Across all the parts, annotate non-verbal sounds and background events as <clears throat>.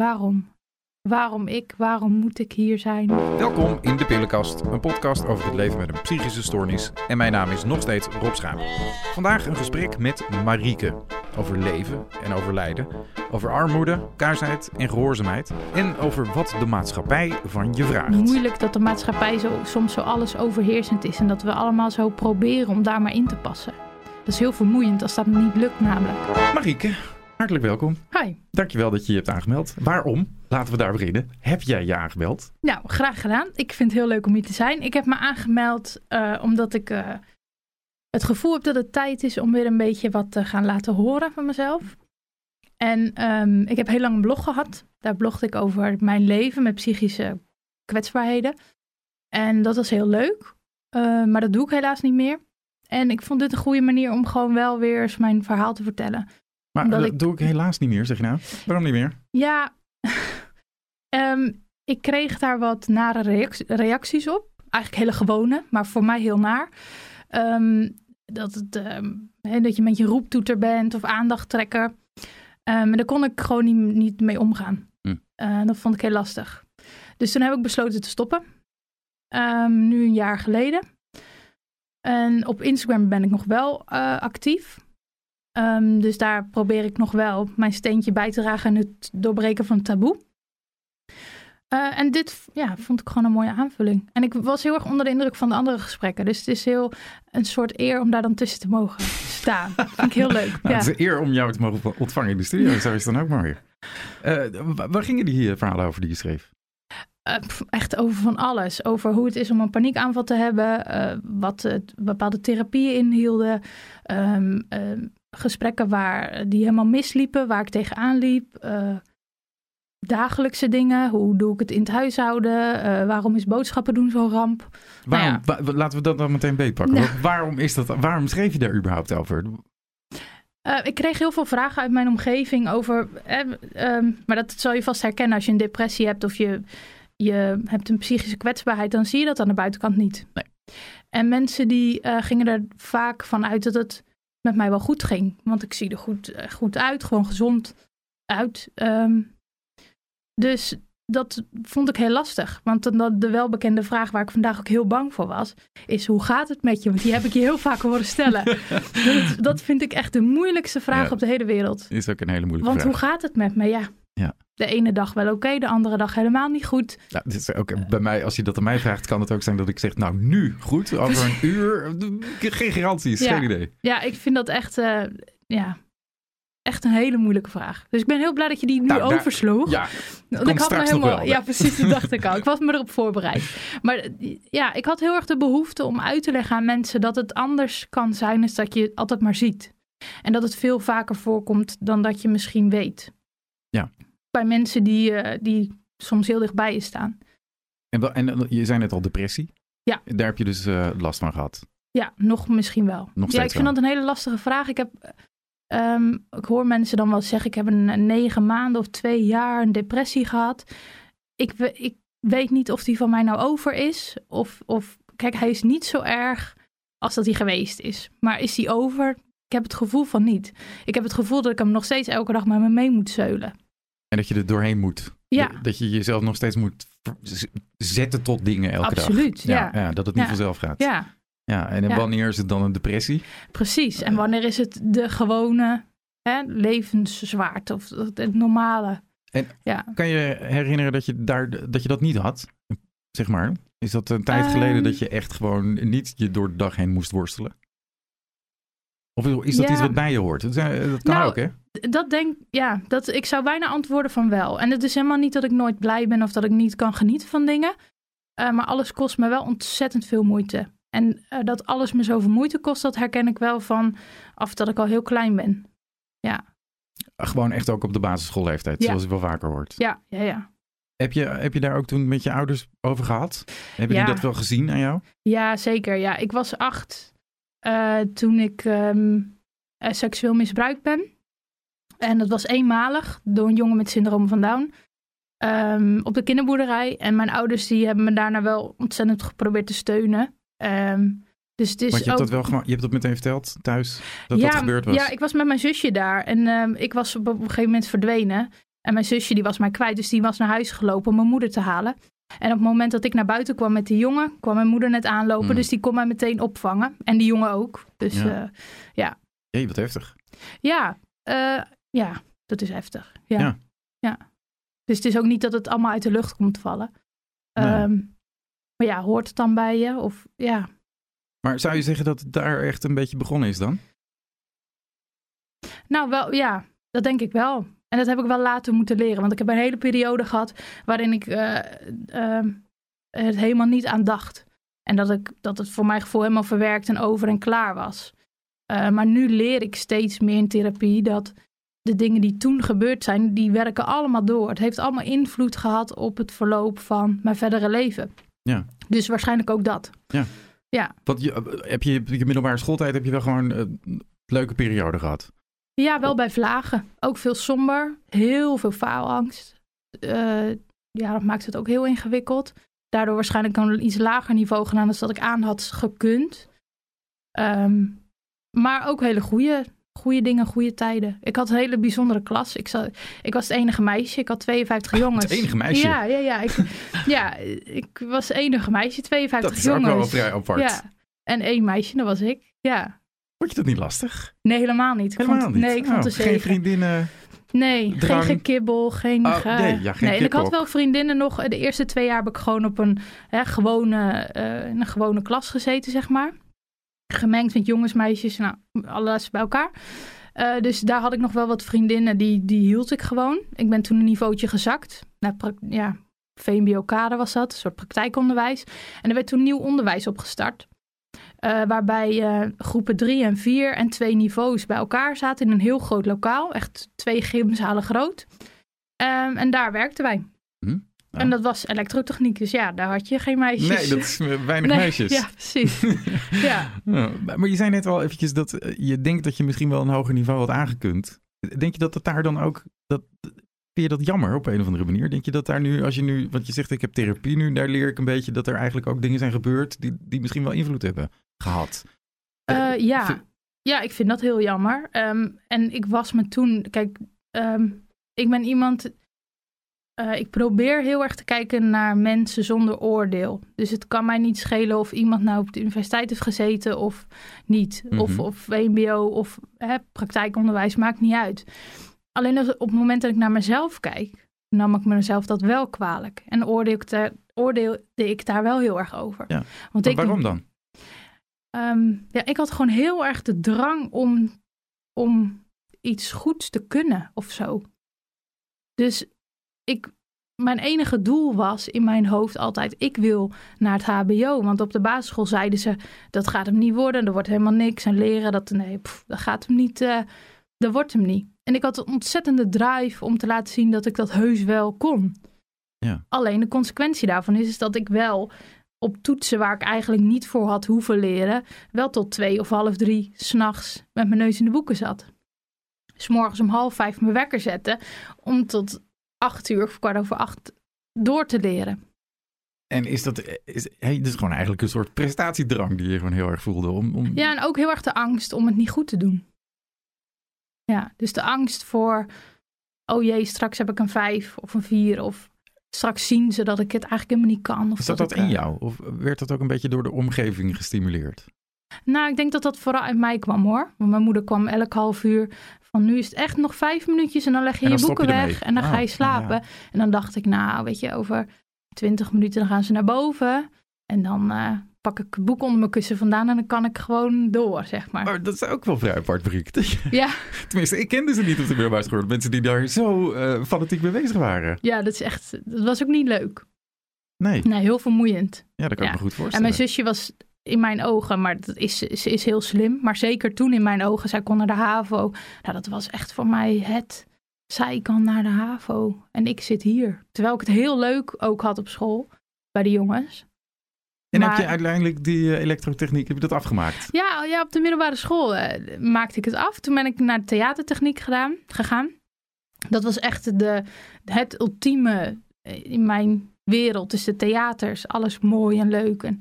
Waarom? Waarom ik? Waarom moet ik hier zijn? Welkom in de Pillenkast, een podcast over het leven met een psychische stoornis. En mijn naam is nog steeds Rob Schuim. Vandaag een gesprek met Marieke over leven en over lijden, over armoede, kaarsheid en gehoorzaamheid en over wat de maatschappij van je vraagt. Moeilijk dat de maatschappij zo, soms zo alles overheersend is en dat we allemaal zo proberen om daar maar in te passen. Dat is heel vermoeiend als dat niet lukt namelijk. Marieke, hartelijk welkom. Hi. Dankjewel dat je je hebt aangemeld. Waarom? Laten we daar beginnen. Heb jij je aangemeld? Nou, graag gedaan. Ik vind het heel leuk om hier te zijn. Ik heb me aangemeld uh, omdat ik uh, het gevoel heb dat het tijd is om weer een beetje wat te gaan laten horen van mezelf. En um, ik heb heel lang een blog gehad. Daar blogde ik over mijn leven met psychische kwetsbaarheden. En dat was heel leuk. Uh, maar dat doe ik helaas niet meer. En ik vond dit een goede manier om gewoon wel weer eens mijn verhaal te vertellen. Maar dat ik... doe ik helaas niet meer, zeg je nou. Waarom niet meer? Ja, um, <laughs> ik kreeg daar wat nare reacties op. Eigenlijk hele gewone, maar voor mij heel naar. Um, dat, het, um, he, dat je met je roeptoeter bent of aandachttrekker. Um, en daar kon ik gewoon niet, niet mee omgaan. Hm. Uh, dat vond ik heel lastig. Dus toen heb ik besloten te stoppen. Nu een jaar geleden. En op Instagram ben ik nog wel uh, actief. Um, dus daar probeer ik nog wel mijn steentje bij te dragen en het doorbreken van het taboe. Uh, en dit ja, vond ik gewoon een mooie aanvulling. En ik was heel erg onder de indruk van de andere gesprekken. Dus het is heel een soort eer om daar dan tussen te mogen staan. Dat <laughs> vind ik heel leuk. nou, ja. Het is een eer om jou te mogen ontvangen in de studio. Zo is het dan ook mooi. Uh, waar gingen die verhalen over die je schreef? Uh, echt over van alles. Over hoe het is om een paniekaanval te hebben. Wat bepaalde therapieën inhielden. Um, gesprekken waar die helemaal misliepen. Waar ik tegenaan liep. dagelijkse dingen. Hoe doe ik het in het huishouden? waarom is boodschappen doen zo'n ramp? Waarom, nou ja. Laten we dat dan meteen beetpakken. Nou. Waarom, is dat, waarom schreef je daar überhaupt over? Uh, ik kreeg heel veel vragen uit mijn omgeving over. Eh, um, maar dat zal je vast herkennen als je een depressie hebt of je je hebt een psychische kwetsbaarheid, dan zie je dat aan de buitenkant niet. Nee. En mensen die uh, gingen er vaak van uit dat het met mij wel goed ging. Want ik zie er goed, uh, goed uit, gewoon gezond uit. Um, dus dat vond ik heel lastig. Want de welbekende vraag waar ik vandaag ook heel bang voor was, is hoe gaat het met je? Want die heb ik je heel vaak horen stellen. <laughs> dat, dat, vind ik echt de moeilijkste vraag ja, op de hele wereld. Is ook een hele moeilijke Want vraag. hoe gaat het met me? Ja. Ja. De ene dag wel oké, okay, de andere dag helemaal niet goed. Ja, dit is ook, bij mij, als je dat aan mij vraagt, kan het ook zijn dat ik zeg, nou nu goed, over een <laughs> uur, geen garanties, ja. geen idee. Ja, ik vind dat echt, uh, ja, echt een hele moeilijke vraag. Dus ik ben heel blij dat je die nu nou, oversloeg. Ja, Want ik had me helemaal, ja, precies, dat dacht ik al. Ik was me erop voorbereid. Maar ja, ik had heel erg de behoefte om uit te leggen aan mensen dat het anders kan zijn, is dat je het altijd maar ziet. En dat het veel vaker voorkomt dan dat je misschien weet. Ja. Bij mensen die, uh, die soms heel dichtbij je staan. En, en je zei net al depressie. Ja. Daar heb je dus uh, last van gehad. Ja, nog misschien wel. Nog ja, ik vind wel. dat een hele lastige vraag. Ik heb Um, ik hoor mensen dan wel zeggen: ik heb een, negen maanden of twee jaar een depressie gehad. Ik, ik weet niet of die van mij nou over is. Of, of kijk, hij is niet zo erg als dat hij geweest is. Maar is hij over? Ik heb het gevoel van niet. Ik heb het gevoel dat ik hem nog steeds elke dag met me mee moet zeulen. En dat je er doorheen moet. Ja. Dat je jezelf nog steeds moet zetten tot dingen elke Absoluut, dag. ja. ja. Dat het niet vanzelf gaat. Ja. Ja, en wanneer is het dan een depressie? Precies. En wanneer is het de gewone hè, levenszwaarte of het normale? En ja. kan je herinneren dat je, daar, dat je dat niet had? Zeg maar. Is dat een tijd geleden Ehm. dat je echt gewoon niet je door de dag heen moest worstelen? Of is dat Ja. iets wat bij je hoort? Dat, kan Nou, ook, hè? Dat denk ja, dat, ik zou bijna antwoorden van wel. En het is helemaal niet dat ik nooit blij ben of dat ik niet kan genieten van dingen. Uh, maar alles kost me wel ontzettend veel moeite. En uh, dat alles me zoveel moeite kost, dat herken ik wel van af dat ik al heel klein ben. Ja, Gewoon echt ook op de basisschoolleeftijd, Ja. zoals je wel vaker hoort. ja, ja, ja. Heb, je, heb je daar ook toen met je ouders over gehad? Hebben Ja. die dat wel gezien aan jou? Ja, zeker. Ja, ik was acht uh, toen ik um, uh, seksueel misbruikt ben. En dat was eenmalig door een jongen met syndroom van Down. Um, op de kinderboerderij. En mijn ouders die hebben me daarna wel ontzettend geprobeerd te steunen. Um, dus het is Want je hebt, ook... dat wel je hebt dat meteen verteld thuis, dat ja, dat gebeurd was? Ja, ik was met mijn zusje daar. En um, ik was op een gegeven moment verdwenen. En mijn zusje die was mij kwijt, dus die was naar huis gelopen om mijn moeder te halen. En op het moment dat ik naar buiten kwam met die jongen, kwam mijn moeder net aanlopen. Mm. Dus die kon mij meteen opvangen. En die jongen ook. Dus Ja. ja, ja. Jee, wat heftig. ja, eh, ja dat is heftig. Ja. Ja. ja. Dus het is ook niet dat het allemaal uit de lucht komt vallen. Nee. Ehm, maar ja, hoort het dan bij je? Of ja, Maar zou je zeggen dat het daar echt een beetje begonnen is dan? Nou, wel, ja, dat denk ik wel. En dat heb ik wel later moeten leren. Want ik heb een hele periode gehad waarin ik eh, ehm, het helemaal niet aan dacht. En dat, ik, dat het voor mijn gevoel helemaal verwerkt en over en klaar was. Eh, maar nu leer ik steeds meer in therapie dat de dingen die toen gebeurd zijn, die werken allemaal door. Het heeft allemaal invloed gehad op het verloop van mijn verdere leven. Ja. Dus waarschijnlijk ook dat. Want je, heb je je middelbare schooltijd heb je wel gewoon eh, een leuke periode gehad? Ja, wel bij vlagen. Ook veel somber. Heel veel faalangst. Eh, ja, dat maakt het ook heel ingewikkeld. Daardoor waarschijnlijk een iets lager niveau gedaan dan dat ik aan had gekund. Ehm, maar ook hele goede, goede dingen, goede tijden. Ik had een hele bijzondere klas. Ik, zat, ik was het enige meisje. Ik had 52 <laughs> jongens. Het enige meisje? Ja, ja, ja. Ik, <laughs> ja, ik was het enige meisje. 52 Dat is ook jongens. wel vrij apart. Ja. En één meisje, dat was ik. Ja. Vond je dat niet lastig? Nee, helemaal niet. Ik Helemaal vond, niet? Nee, ik vond Oh, het een Geen zegen. vriendinnen? Nee, drang? geen gekibbel, geen... Oh, ge- nee, ja, geen en ik had wel vriendinnen nog. De eerste twee jaar heb ik gewoon op een, hè, gewone, eh, in een gewone klas gezeten, zeg maar. Gemengd met jongens, meisjes, nou, alles bij elkaar. Eh, dus daar had ik nog wel wat vriendinnen, die, die hield ik gewoon. Ik ben toen een niveautje gezakt. Naar pra- ja, VMBO-kader was dat, een soort praktijkonderwijs. En er werd toen nieuw onderwijs opgestart. Eh, waarbij eh, groepen drie en vier en twee niveaus bij elkaar zaten in een heel groot lokaal. Echt twee gymzalen groot. Ehm, en daar werkten wij. Hm? Ja. En dat was elektrotechniek, dus ja, daar had je geen meisjes. Nee, dat is <laughs> weinig Nee, meisjes. Ja, precies. <laughs> ja. Ja, maar je zei net al eventjes dat eh, je denkt dat je misschien wel een hoger niveau had aangekund. Denk je dat het daar dan ook, dat, vind je dat jammer op een of andere manier? Denk je dat daar nu, als je nu, want je zegt ik heb therapie nu, daar leer ik een beetje dat er eigenlijk ook dingen zijn gebeurd die, die misschien wel invloed hebben gehad. Eh, ja. vind- ja, ik vind dat heel jammer. Ehm, en ik was me toen, kijk, ehm, ik ben iemand, eh, ik probeer heel erg te kijken naar mensen zonder oordeel. Dus het kan mij niet schelen of iemand nou op de universiteit heeft gezeten of niet. Of, Mhm. of VMBO of hè, praktijkonderwijs, maakt niet uit. Alleen als, op het moment dat ik naar mezelf kijk, nam ik mezelf dat wel kwalijk. En oordeel ik daar, oordeelde ik daar wel heel erg over. Ja. Want Maar ik, waarom dan? Ehm, ja, ik had gewoon heel erg de drang om, om iets goeds te kunnen of zo. Dus ik, mijn enige doel was in mijn hoofd altijd: ik wil naar het HBO. Want op de basisschool zeiden ze: dat gaat hem niet worden, er wordt helemaal niks. En leren dat, nee, pff, dat gaat hem niet, eh, dat wordt hem niet. En ik had een ontzettende drive om te laten zien dat ik dat heus wel kon. Ja. Alleen de consequentie daarvan is, is dat ik wel op toetsen waar ik eigenlijk niet voor had hoeven leren, wel tot twee of half drie s'nachts met mijn neus in de boeken zat. S morgens om half vijf mijn wekker zetten om tot acht uur of kwart over acht door te leren. En is dat, is, hey, dat is gewoon eigenlijk een soort prestatiedrang die je gewoon heel erg voelde. Om, om... Ja, en ook heel erg de angst om het niet goed te doen. Ja, dus de angst voor, oh jee, straks heb ik een vijf of een vier of straks zien ze dat ik het eigenlijk helemaal niet kan. Of Zat dat ik, in eh, jou? Of werd dat ook een beetje door de omgeving gestimuleerd? Nou, ik denk dat dat vooral uit mij kwam hoor. Want mijn moeder kwam elk half uur van nu is het echt nog vijf minuutjes en dan leg je dan je boeken je weg en dan ga Ah, je slapen. ja. En dan dacht ik, nou weet je, over twintig minuten dan gaan ze naar boven. En dan eh, pak ik het boek onder mijn kussen vandaan en dan kan ik gewoon door, zeg maar. Maar dat is ook wel vrij apart, Briek. <laughs> Ja, Tenminste, ik kende ze niet op de middelbare school. Mensen die daar zo eh, fanatiek mee bezig waren. ja, dat is echt, dat was ook niet leuk. Nee, Nee, heel vermoeiend. ja, dat kan Ja. ik me goed En voorstellen. mijn zusje was in mijn ogen, maar dat is, ze is heel slim. Maar zeker toen in mijn ogen, zij kon naar de HAVO. Nou, dat was echt voor mij het. Zij kan naar de HAVO en ik zit hier. Terwijl ik het heel leuk ook had op school, bij de jongens. En heb je uiteindelijk die eh, elektrotechniek, heb je dat afgemaakt? Ja, ja op de middelbare school eh, maakte ik het af. Toen ben ik naar de theatertechniek gedaan, gegaan. Dat was echt de, het ultieme eh, in mijn wereld. Dus de theaters, alles mooi en leuk. En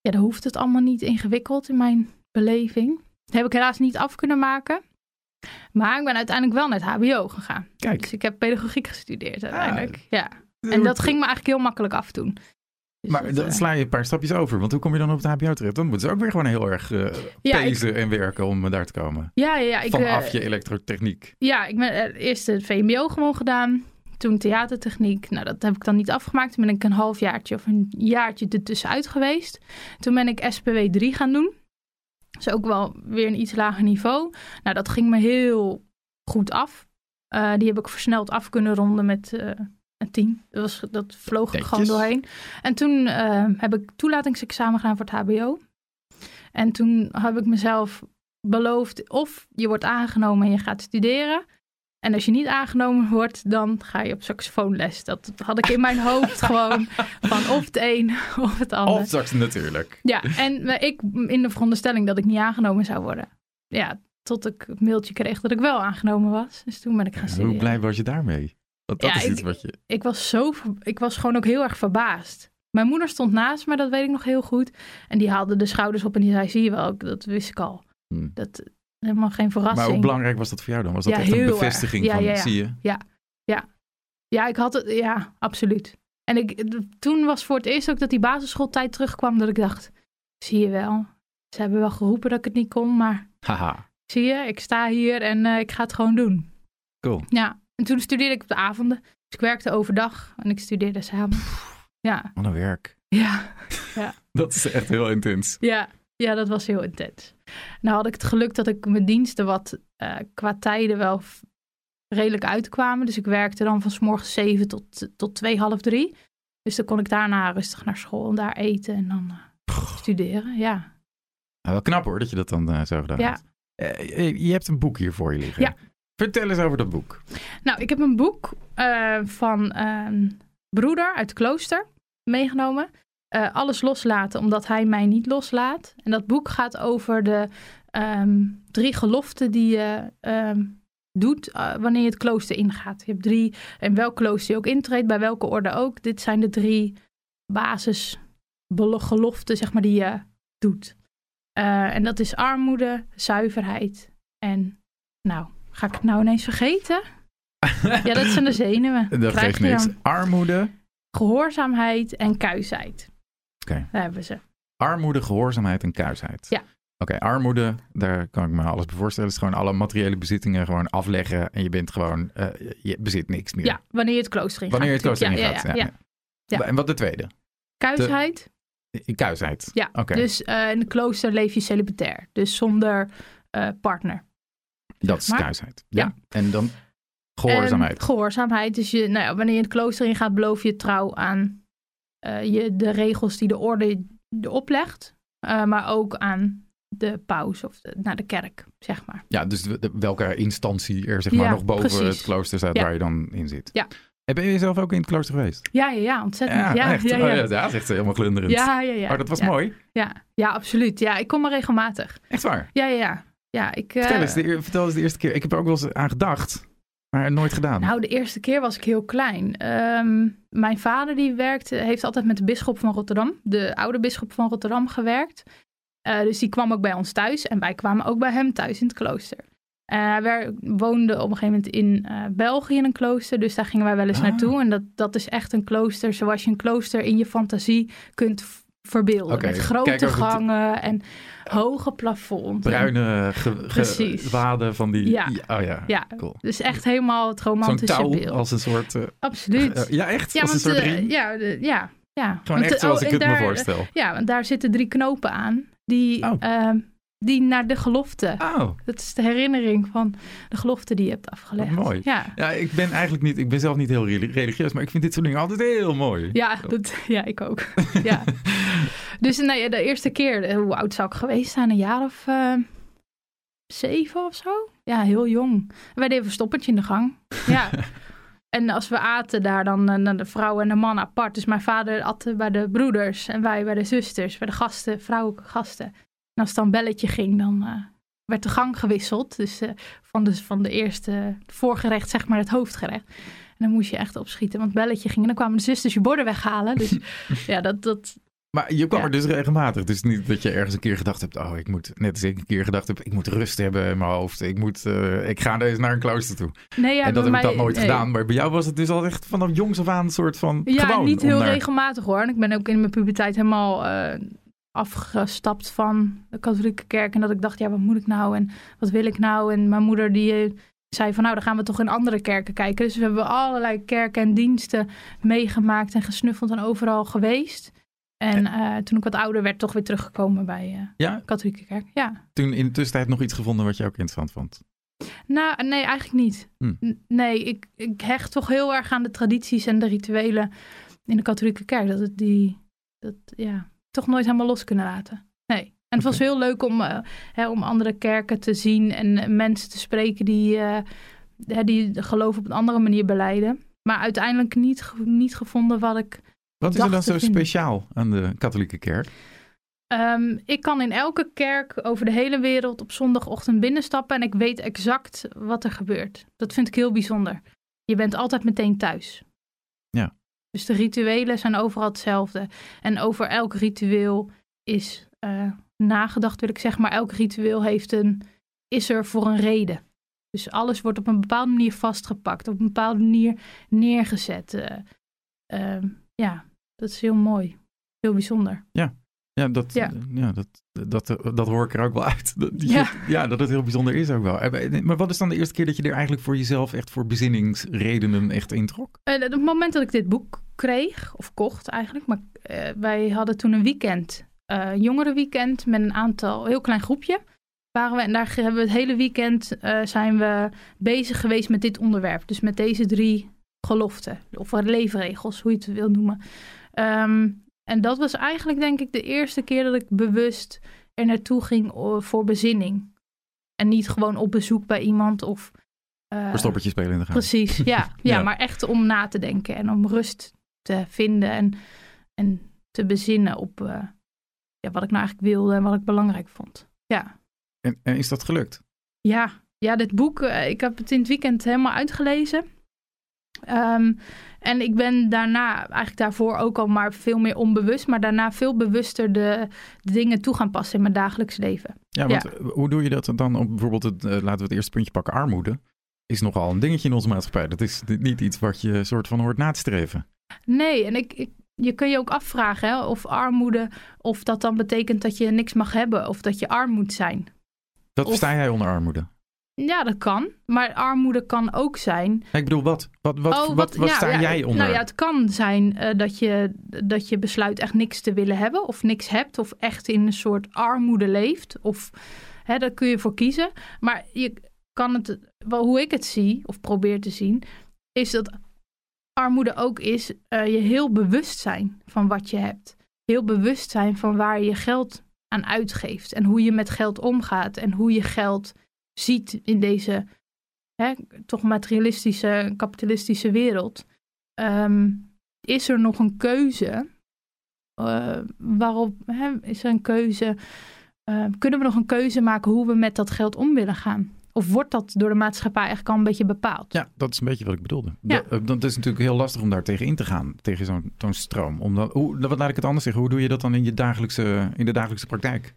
ja, dan hoeft het allemaal niet ingewikkeld in mijn beleving. Dat heb ik helaas niet af kunnen maken. Maar ik ben uiteindelijk wel naar het HBO gegaan. Kijk. Dus ik heb pedagogiek gestudeerd Ah. uiteindelijk. ja. En dat ging me eigenlijk heel makkelijk af toen. Maar dat, dan eh, sla je een paar stapjes over. Want hoe kom je dan op het HBO terecht? Dan moeten ze ook weer gewoon heel erg eh Ja, ik- pezen en werken om daar te komen. ja, ja, ik, Vanaf eh, je elektrotechniek. ja, ik ben eh, eerst het VMBO gewoon gedaan. Toen theatertechniek. Nou, dat heb ik dan niet afgemaakt. Toen ben ik een halfjaartje of een jaartje ertussenuit geweest. Toen ben ik SPW 3 gaan doen. Dus ook wel weer een iets lager niveau. Nou, dat ging me heel goed af. Eh, die heb ik versneld af kunnen ronden met eh, een 10. Dat, was, dat vloog ik gewoon doorheen. En toen eh, heb ik toelatingsexamen gedaan voor het HBO. En toen heb ik mezelf beloofd of je wordt aangenomen en je gaat studeren. En als je niet aangenomen wordt, dan ga je op saxofoonles. Dat had ik in mijn hoofd <laughs> gewoon van of het een <laughs> of het ander. Of straks natuurlijk. Ja, en ik in de veronderstelling dat ik niet aangenomen zou worden. Ja, tot ik het mailtje kreeg dat ik wel aangenomen was. Dus toen ben ik gaan Hoe studeren. blij was je daarmee? Want dat Ja, is iets ik- wat je... Ik was zo, ik was gewoon ook heel erg verbaasd. Mijn moeder stond naast me, dat weet ik nog heel goed. En die haalde de schouders op en die zei, zie je wel, dat wist ik al. Hm. Dat helemaal geen verrassing. Maar hoe belangrijk was dat voor jou dan? Was dat Ja, echt een bevestiging. Ja, van, ja, ja. zie je? Ja, ik had het, ja, absoluut. En ik, toen was voor het eerst ook dat die basisschooltijd terugkwam, dat ik dacht, zie je wel. Ze hebben wel geroepen dat ik het niet kon, maar Haha, zie je, ik sta hier en eh, ik ga het gewoon doen. cool. Ja, en toen studeerde ik op de avonden. Dus ik werkte overdag en ik studeerde samen. Ja, Wat een werk. <laughs> ja, Dat is echt heel intens. ja, ja, dat was heel intens. Nou had ik het geluk dat ik mijn diensten wat eh, qua tijden wel redelijk uitkwamen. Dus ik werkte dan van s morgens zeven tot, tot twee, half drie. Dus dan kon ik daarna rustig naar school en daar eten en dan eh, studeren. Ja. Nou, wel knap hoor, dat je dat dan eh, zo gedaan Ja. hebt. Eh, je hebt een boek hier voor je liggen. Ja. Vertel eens over dat boek. Nou, ik heb een boek eh, van een broeder uit het klooster meegenomen. Eh, alles loslaten, omdat hij mij niet loslaat. En dat boek gaat over de ehm, drie geloften die je ehm, doet eh, wanneer je het klooster ingaat. Je hebt drie, en welk klooster je ook intreedt, bij welke orde ook. Dit zijn de drie basisgeloften, zeg maar, die je doet. En dat is armoede, zuiverheid en, nou, ga ik het nou ineens vergeten? Ja, dat zijn de zenuwen. <laughs> Dat Krijg geeft je niks. dan. Armoede, Gehoorzaamheid en kuisheid. Oké. Daar hebben ze. armoede, gehoorzaamheid en kuisheid. Ja. Oké, armoede, daar kan ik me alles bij voorstellen. Het is gewoon alle materiële bezittingen gewoon afleggen en je bent gewoon, eh, je bezit niks meer. Ja, wanneer je het klooster ingaat. Wanneer je het klooster ingaat. Ja, ja, ja, ja. En wat de tweede? Kuisheid. In Kuisheid. Ja, Oké, dus eh, in het klooster leef je celibatair. Dus zonder eh, partner. Dat is maar. kuisheid. Ja. Ja. En dan gehoorzaamheid. En gehoorzaamheid. Dus je, nou ja, wanneer je het klooster ingaat, beloof je trouw aan eh, je, de regels die de orde je oplegt. eh, maar ook aan de paus of de, naar de kerk, zeg maar. Ja, dus de- de- welke instantie er zeg maar Ja, nog boven precies. het klooster staat waar je dan in zit. Ja. En ben je zelf ook in het klooster geweest? Ja, ja, ja, ontzettend. Ja, ja, echt. ja, Oh, ja. ja, dat is echt helemaal glunderend. Ja, ja, ja. Oh, dat was mooi. Ja, ja, absoluut. Ja, ik kom er regelmatig. Echt waar. Ja, ja, ja. Ja ik, eh, Vertel, eens, de, vertel eens de eerste keer. Ik heb er ook wel eens aan gedacht, maar nooit gedaan. Nou, de eerste keer was ik heel klein. Ehm, mijn vader die werkte, heeft altijd met de bisschop van Rotterdam, de oude bisschop van Rotterdam, gewerkt. Eh, dus die kwam ook bij ons thuis en wij kwamen ook bij hem thuis in het klooster. Eh, hij wer- woonde op een gegeven moment in eh, België in een klooster, dus daar gingen wij wel eens Ah. naartoe. En dat, dat is echt een klooster zoals je een klooster in je fantasie kunt verbeelden. Oké, Met grote het- gangen en hoge plafonds. Bruine ge, ge- Precies. waden van die... Ja. Oh ja, Ja, cool. dus echt helemaal het Zo'n romantische touw beeld. als een soort... eh, Absoluut. ja, echt? Ja, als een soort eh, riem? ja, de- ja, ja. Gewoon Want, echt eh, zoals oh, ik het me voorstel. Ja, want daar zitten drie knopen aan die, Oh. ehm, die naar de gelofte. Oh, Dat is de herinnering van de gelofte die je hebt afgelegd. Wat mooi. Ja, ja, ik ben eigenlijk niet... Ik ben zelf niet heel reli- religieus, maar ik vind dit soort dingen altijd heel mooi. ja, dat, ja ik ook. ja. <laughs> Dus nee, de eerste keer, eh, hoe oud zou ik geweest zijn? Een jaar of eh, zeven of zo? Ja, heel jong. Wij deden een stoppertje in de gang. Ja. <laughs> En als we aten daar, dan, eh, de vrouw en de man apart. Dus mijn vader at bij de broeders en wij bij de zusters, bij de gasten, vrouwelijke gasten. En als het dan belletje ging, dan eh, werd de gang gewisseld. Dus eh, van, de, van de eerste voorgerecht, zeg maar, het hoofdgerecht. En dan moest je echt opschieten, want belletje ging. En dan kwamen de zusters je borden weghalen. Dus <laughs> ja, dat, dat, Maar je kwam Ja. er dus regelmatig. Dus niet dat je ergens een keer gedacht hebt... oh, ik moet... Net als ik een keer gedacht heb... ik moet rust hebben in mijn hoofd. Ik, moet, eh, ik ga eens naar een klooster toe. Nee, ja, en dat heb ik dan nooit nee. gedaan. Maar bij jou was het dus al echt vanaf jongs af aan... een soort van Ja, niet heel naar- regelmatig hoor. En ik ben ook in mijn puberteit helemaal afgestapt van de katholieke kerk. En dat ik dacht, ja, wat moet ik nou en wat wil ik nou? En mijn moeder die eh, zei van, nou, dan gaan we toch in andere kerken kijken. Dus we hebben allerlei kerken en diensten meegemaakt en gesnuffeld en overal geweest. En eh, toen ik wat ouder werd, toch weer teruggekomen bij eh, Ja, de katholieke kerk. Ja. toen in de tussentijd nog iets gevonden wat je ook interessant vond. Nou, nee, eigenlijk niet. Hm. Nee, ik, ik hecht toch heel erg aan de tradities en de rituelen in de katholieke kerk. Dat het die, dat, ja, toch nooit helemaal los kunnen laten. Nee. En het was heel leuk om, eh, hè, om andere kerken te zien en eh, mensen te spreken die, hè, die geloof op een andere manier beleiden. Maar uiteindelijk niet, niet gevonden wat ik Wat is er dan zo vinden. speciaal aan de katholieke kerk? Ehm, ik kan in elke kerk over de hele wereld op zondagochtend binnenstappen en ik weet exact wat er gebeurt. Dat vind ik heel bijzonder. Je bent altijd meteen thuis. Ja. Dus de rituelen zijn overal hetzelfde. En over elk ritueel is eh, nagedacht, wil ik zeggen. Maar elk ritueel heeft een, is er voor een reden. Dus alles wordt op een bepaalde manier vastgepakt, op een bepaalde manier neergezet. Eh, ehm, ja, dat is heel mooi. Heel bijzonder. Ja, dat, Ja. ja. dat, dat, dat hoor ik er ook wel uit. Dat, Ja. ja, dat het heel bijzonder is ook wel. Eh, Maar wat is dan de eerste keer dat je er eigenlijk voor jezelf echt voor bezinningsredenen echt introk? Eh, op het moment dat ik dit boek kreeg, of kocht eigenlijk, maar eh, wij hadden toen een weekend, eh jongerenweekend met een aantal, heel klein groepje. Waren we, en daar hebben we het hele weekend eh, zijn we bezig geweest met dit onderwerp. Dus met deze drie geloften, of leefregels, hoe je het wil noemen. Ehm, en dat was eigenlijk denk ik de eerste keer dat ik bewust er naartoe ging voor bezinning. En niet gewoon op bezoek bij iemand of... eh, Verstoppertje spelen in de. Precies, ja. <laughs> ja. Ja. maar echt om na te denken en om rust te vinden en, en te bezinnen op eh, ja, wat ik nou eigenlijk wilde en wat ik belangrijk vond. Ja, En, en is dat gelukt? ja, ja dit boek, eh, ik heb het in het weekend helemaal uitgelezen. Ehm, en ik ben daarna, eigenlijk daarvoor ook al maar veel meer onbewust, maar daarna veel bewuster de, de dingen toe gaan passen in mijn dagelijks leven. Ja, want eh, hoe doe je dat dan op bijvoorbeeld, het, laten we het eerste puntje pakken, armoede? Is nogal een dingetje in onze maatschappij. Dat is niet iets wat je soort van hoort na te streven. Nee, en ik, ik, je kun je ook afvragen hè, of armoede, of dat dan betekent dat je niks mag hebben of dat je arm moet zijn. Dat Of- versta jij onder armoede? Ja, dat kan. Maar armoede kan ook zijn. Nee, ik bedoel, wat? Wat, wat, Oh, wat, wat, ja, sta ja, jij onder? Nou ja, het kan zijn eh, dat, je, dat je besluit echt niks te willen hebben of niks hebt of echt in een soort armoede leeft. Of hè, daar kun je voor kiezen. Maar je kan het, wel, hoe ik het zie of probeer te zien, is dat armoede ook is eh, je heel bewust zijn van wat je hebt. Heel bewust zijn van waar je geld aan uitgeeft en hoe je met geld omgaat en hoe je geld ziet in deze hè, toch materialistische, kapitalistische wereld. Ehm, is er nog een keuze? eh, waarop is er een keuze? eh, kunnen we nog een keuze maken hoe we met dat geld om willen gaan? Of wordt dat door de maatschappij eigenlijk al een beetje bepaald? Ja, dat is een beetje wat ik bedoelde. Ja. Dat, eh, dat is natuurlijk heel lastig om daar tegen in te gaan, tegen zo'n zo'n stroom. Omdat, hoe, wat laat ik het anders zeggen, hoe doe je dat dan in, je dagelijkse, in de dagelijkse praktijk?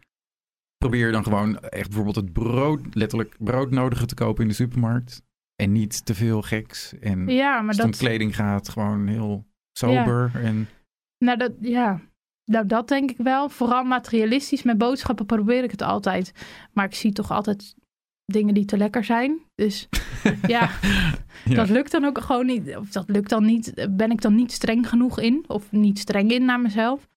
Probeer je dan gewoon echt bijvoorbeeld het brood, letterlijk broodnodige te kopen in de supermarkt. En niet te veel geks. En Ja, maar dat, kleding gaat, gewoon heel sober. En, nou dat, ja, nou dat denk ik wel. Vooral materialistisch. Met boodschappen probeer ik het altijd. Maar ik zie toch altijd dingen die te lekker zijn. Dus <laughs> ja, Ja. dat lukt dan ook gewoon niet. Of dat lukt dan niet. Ben ik dan niet streng genoeg in? Of niet streng in naar mezelf?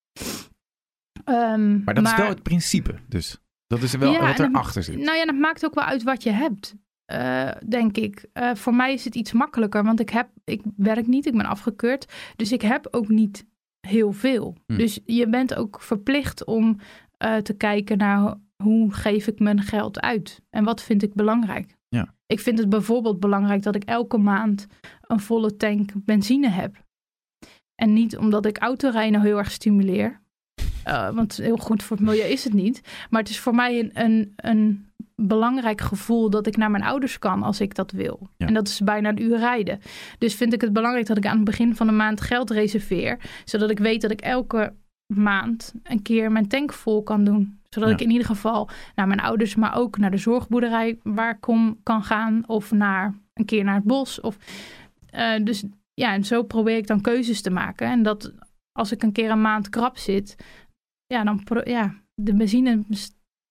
Ehm, maar dat is wel het principe, dus. Dat is wel Ja, wat erachter zit. Nou ja, dat maakt ook wel uit wat je hebt. eh, denk ik. Eh, voor mij is het iets makkelijker, want ik, heb, ik werk niet, ik ben afgekeurd. Dus ik heb ook niet heel veel. Hm. Dus je bent ook verplicht om eh, te kijken naar hoe geef ik mijn geld uit en wat vind ik belangrijk. Ja. Ik vind het bijvoorbeeld belangrijk dat ik elke maand een volle tank benzine heb. En niet omdat ik autorijden heel erg stimuleer. Eh, want heel goed voor het milieu is het niet. Maar het is voor mij een, een, een belangrijk gevoel dat ik naar mijn ouders kan als ik dat wil. Ja. En dat is bijna een uur rijden. Dus vind ik het belangrijk dat ik aan het begin van de maand geld reserveer. Zodat ik weet dat ik elke maand een keer mijn tank vol kan doen. Zodat Ja. ik in ieder geval naar mijn ouders, maar ook naar de zorgboerderij waar ik kom kan gaan. Of naar een keer naar het bos. Of, eh, dus ja, en zo probeer ik dan keuzes te maken. En dat als ik een keer een maand krap zit, ja, dan ja, de benzine.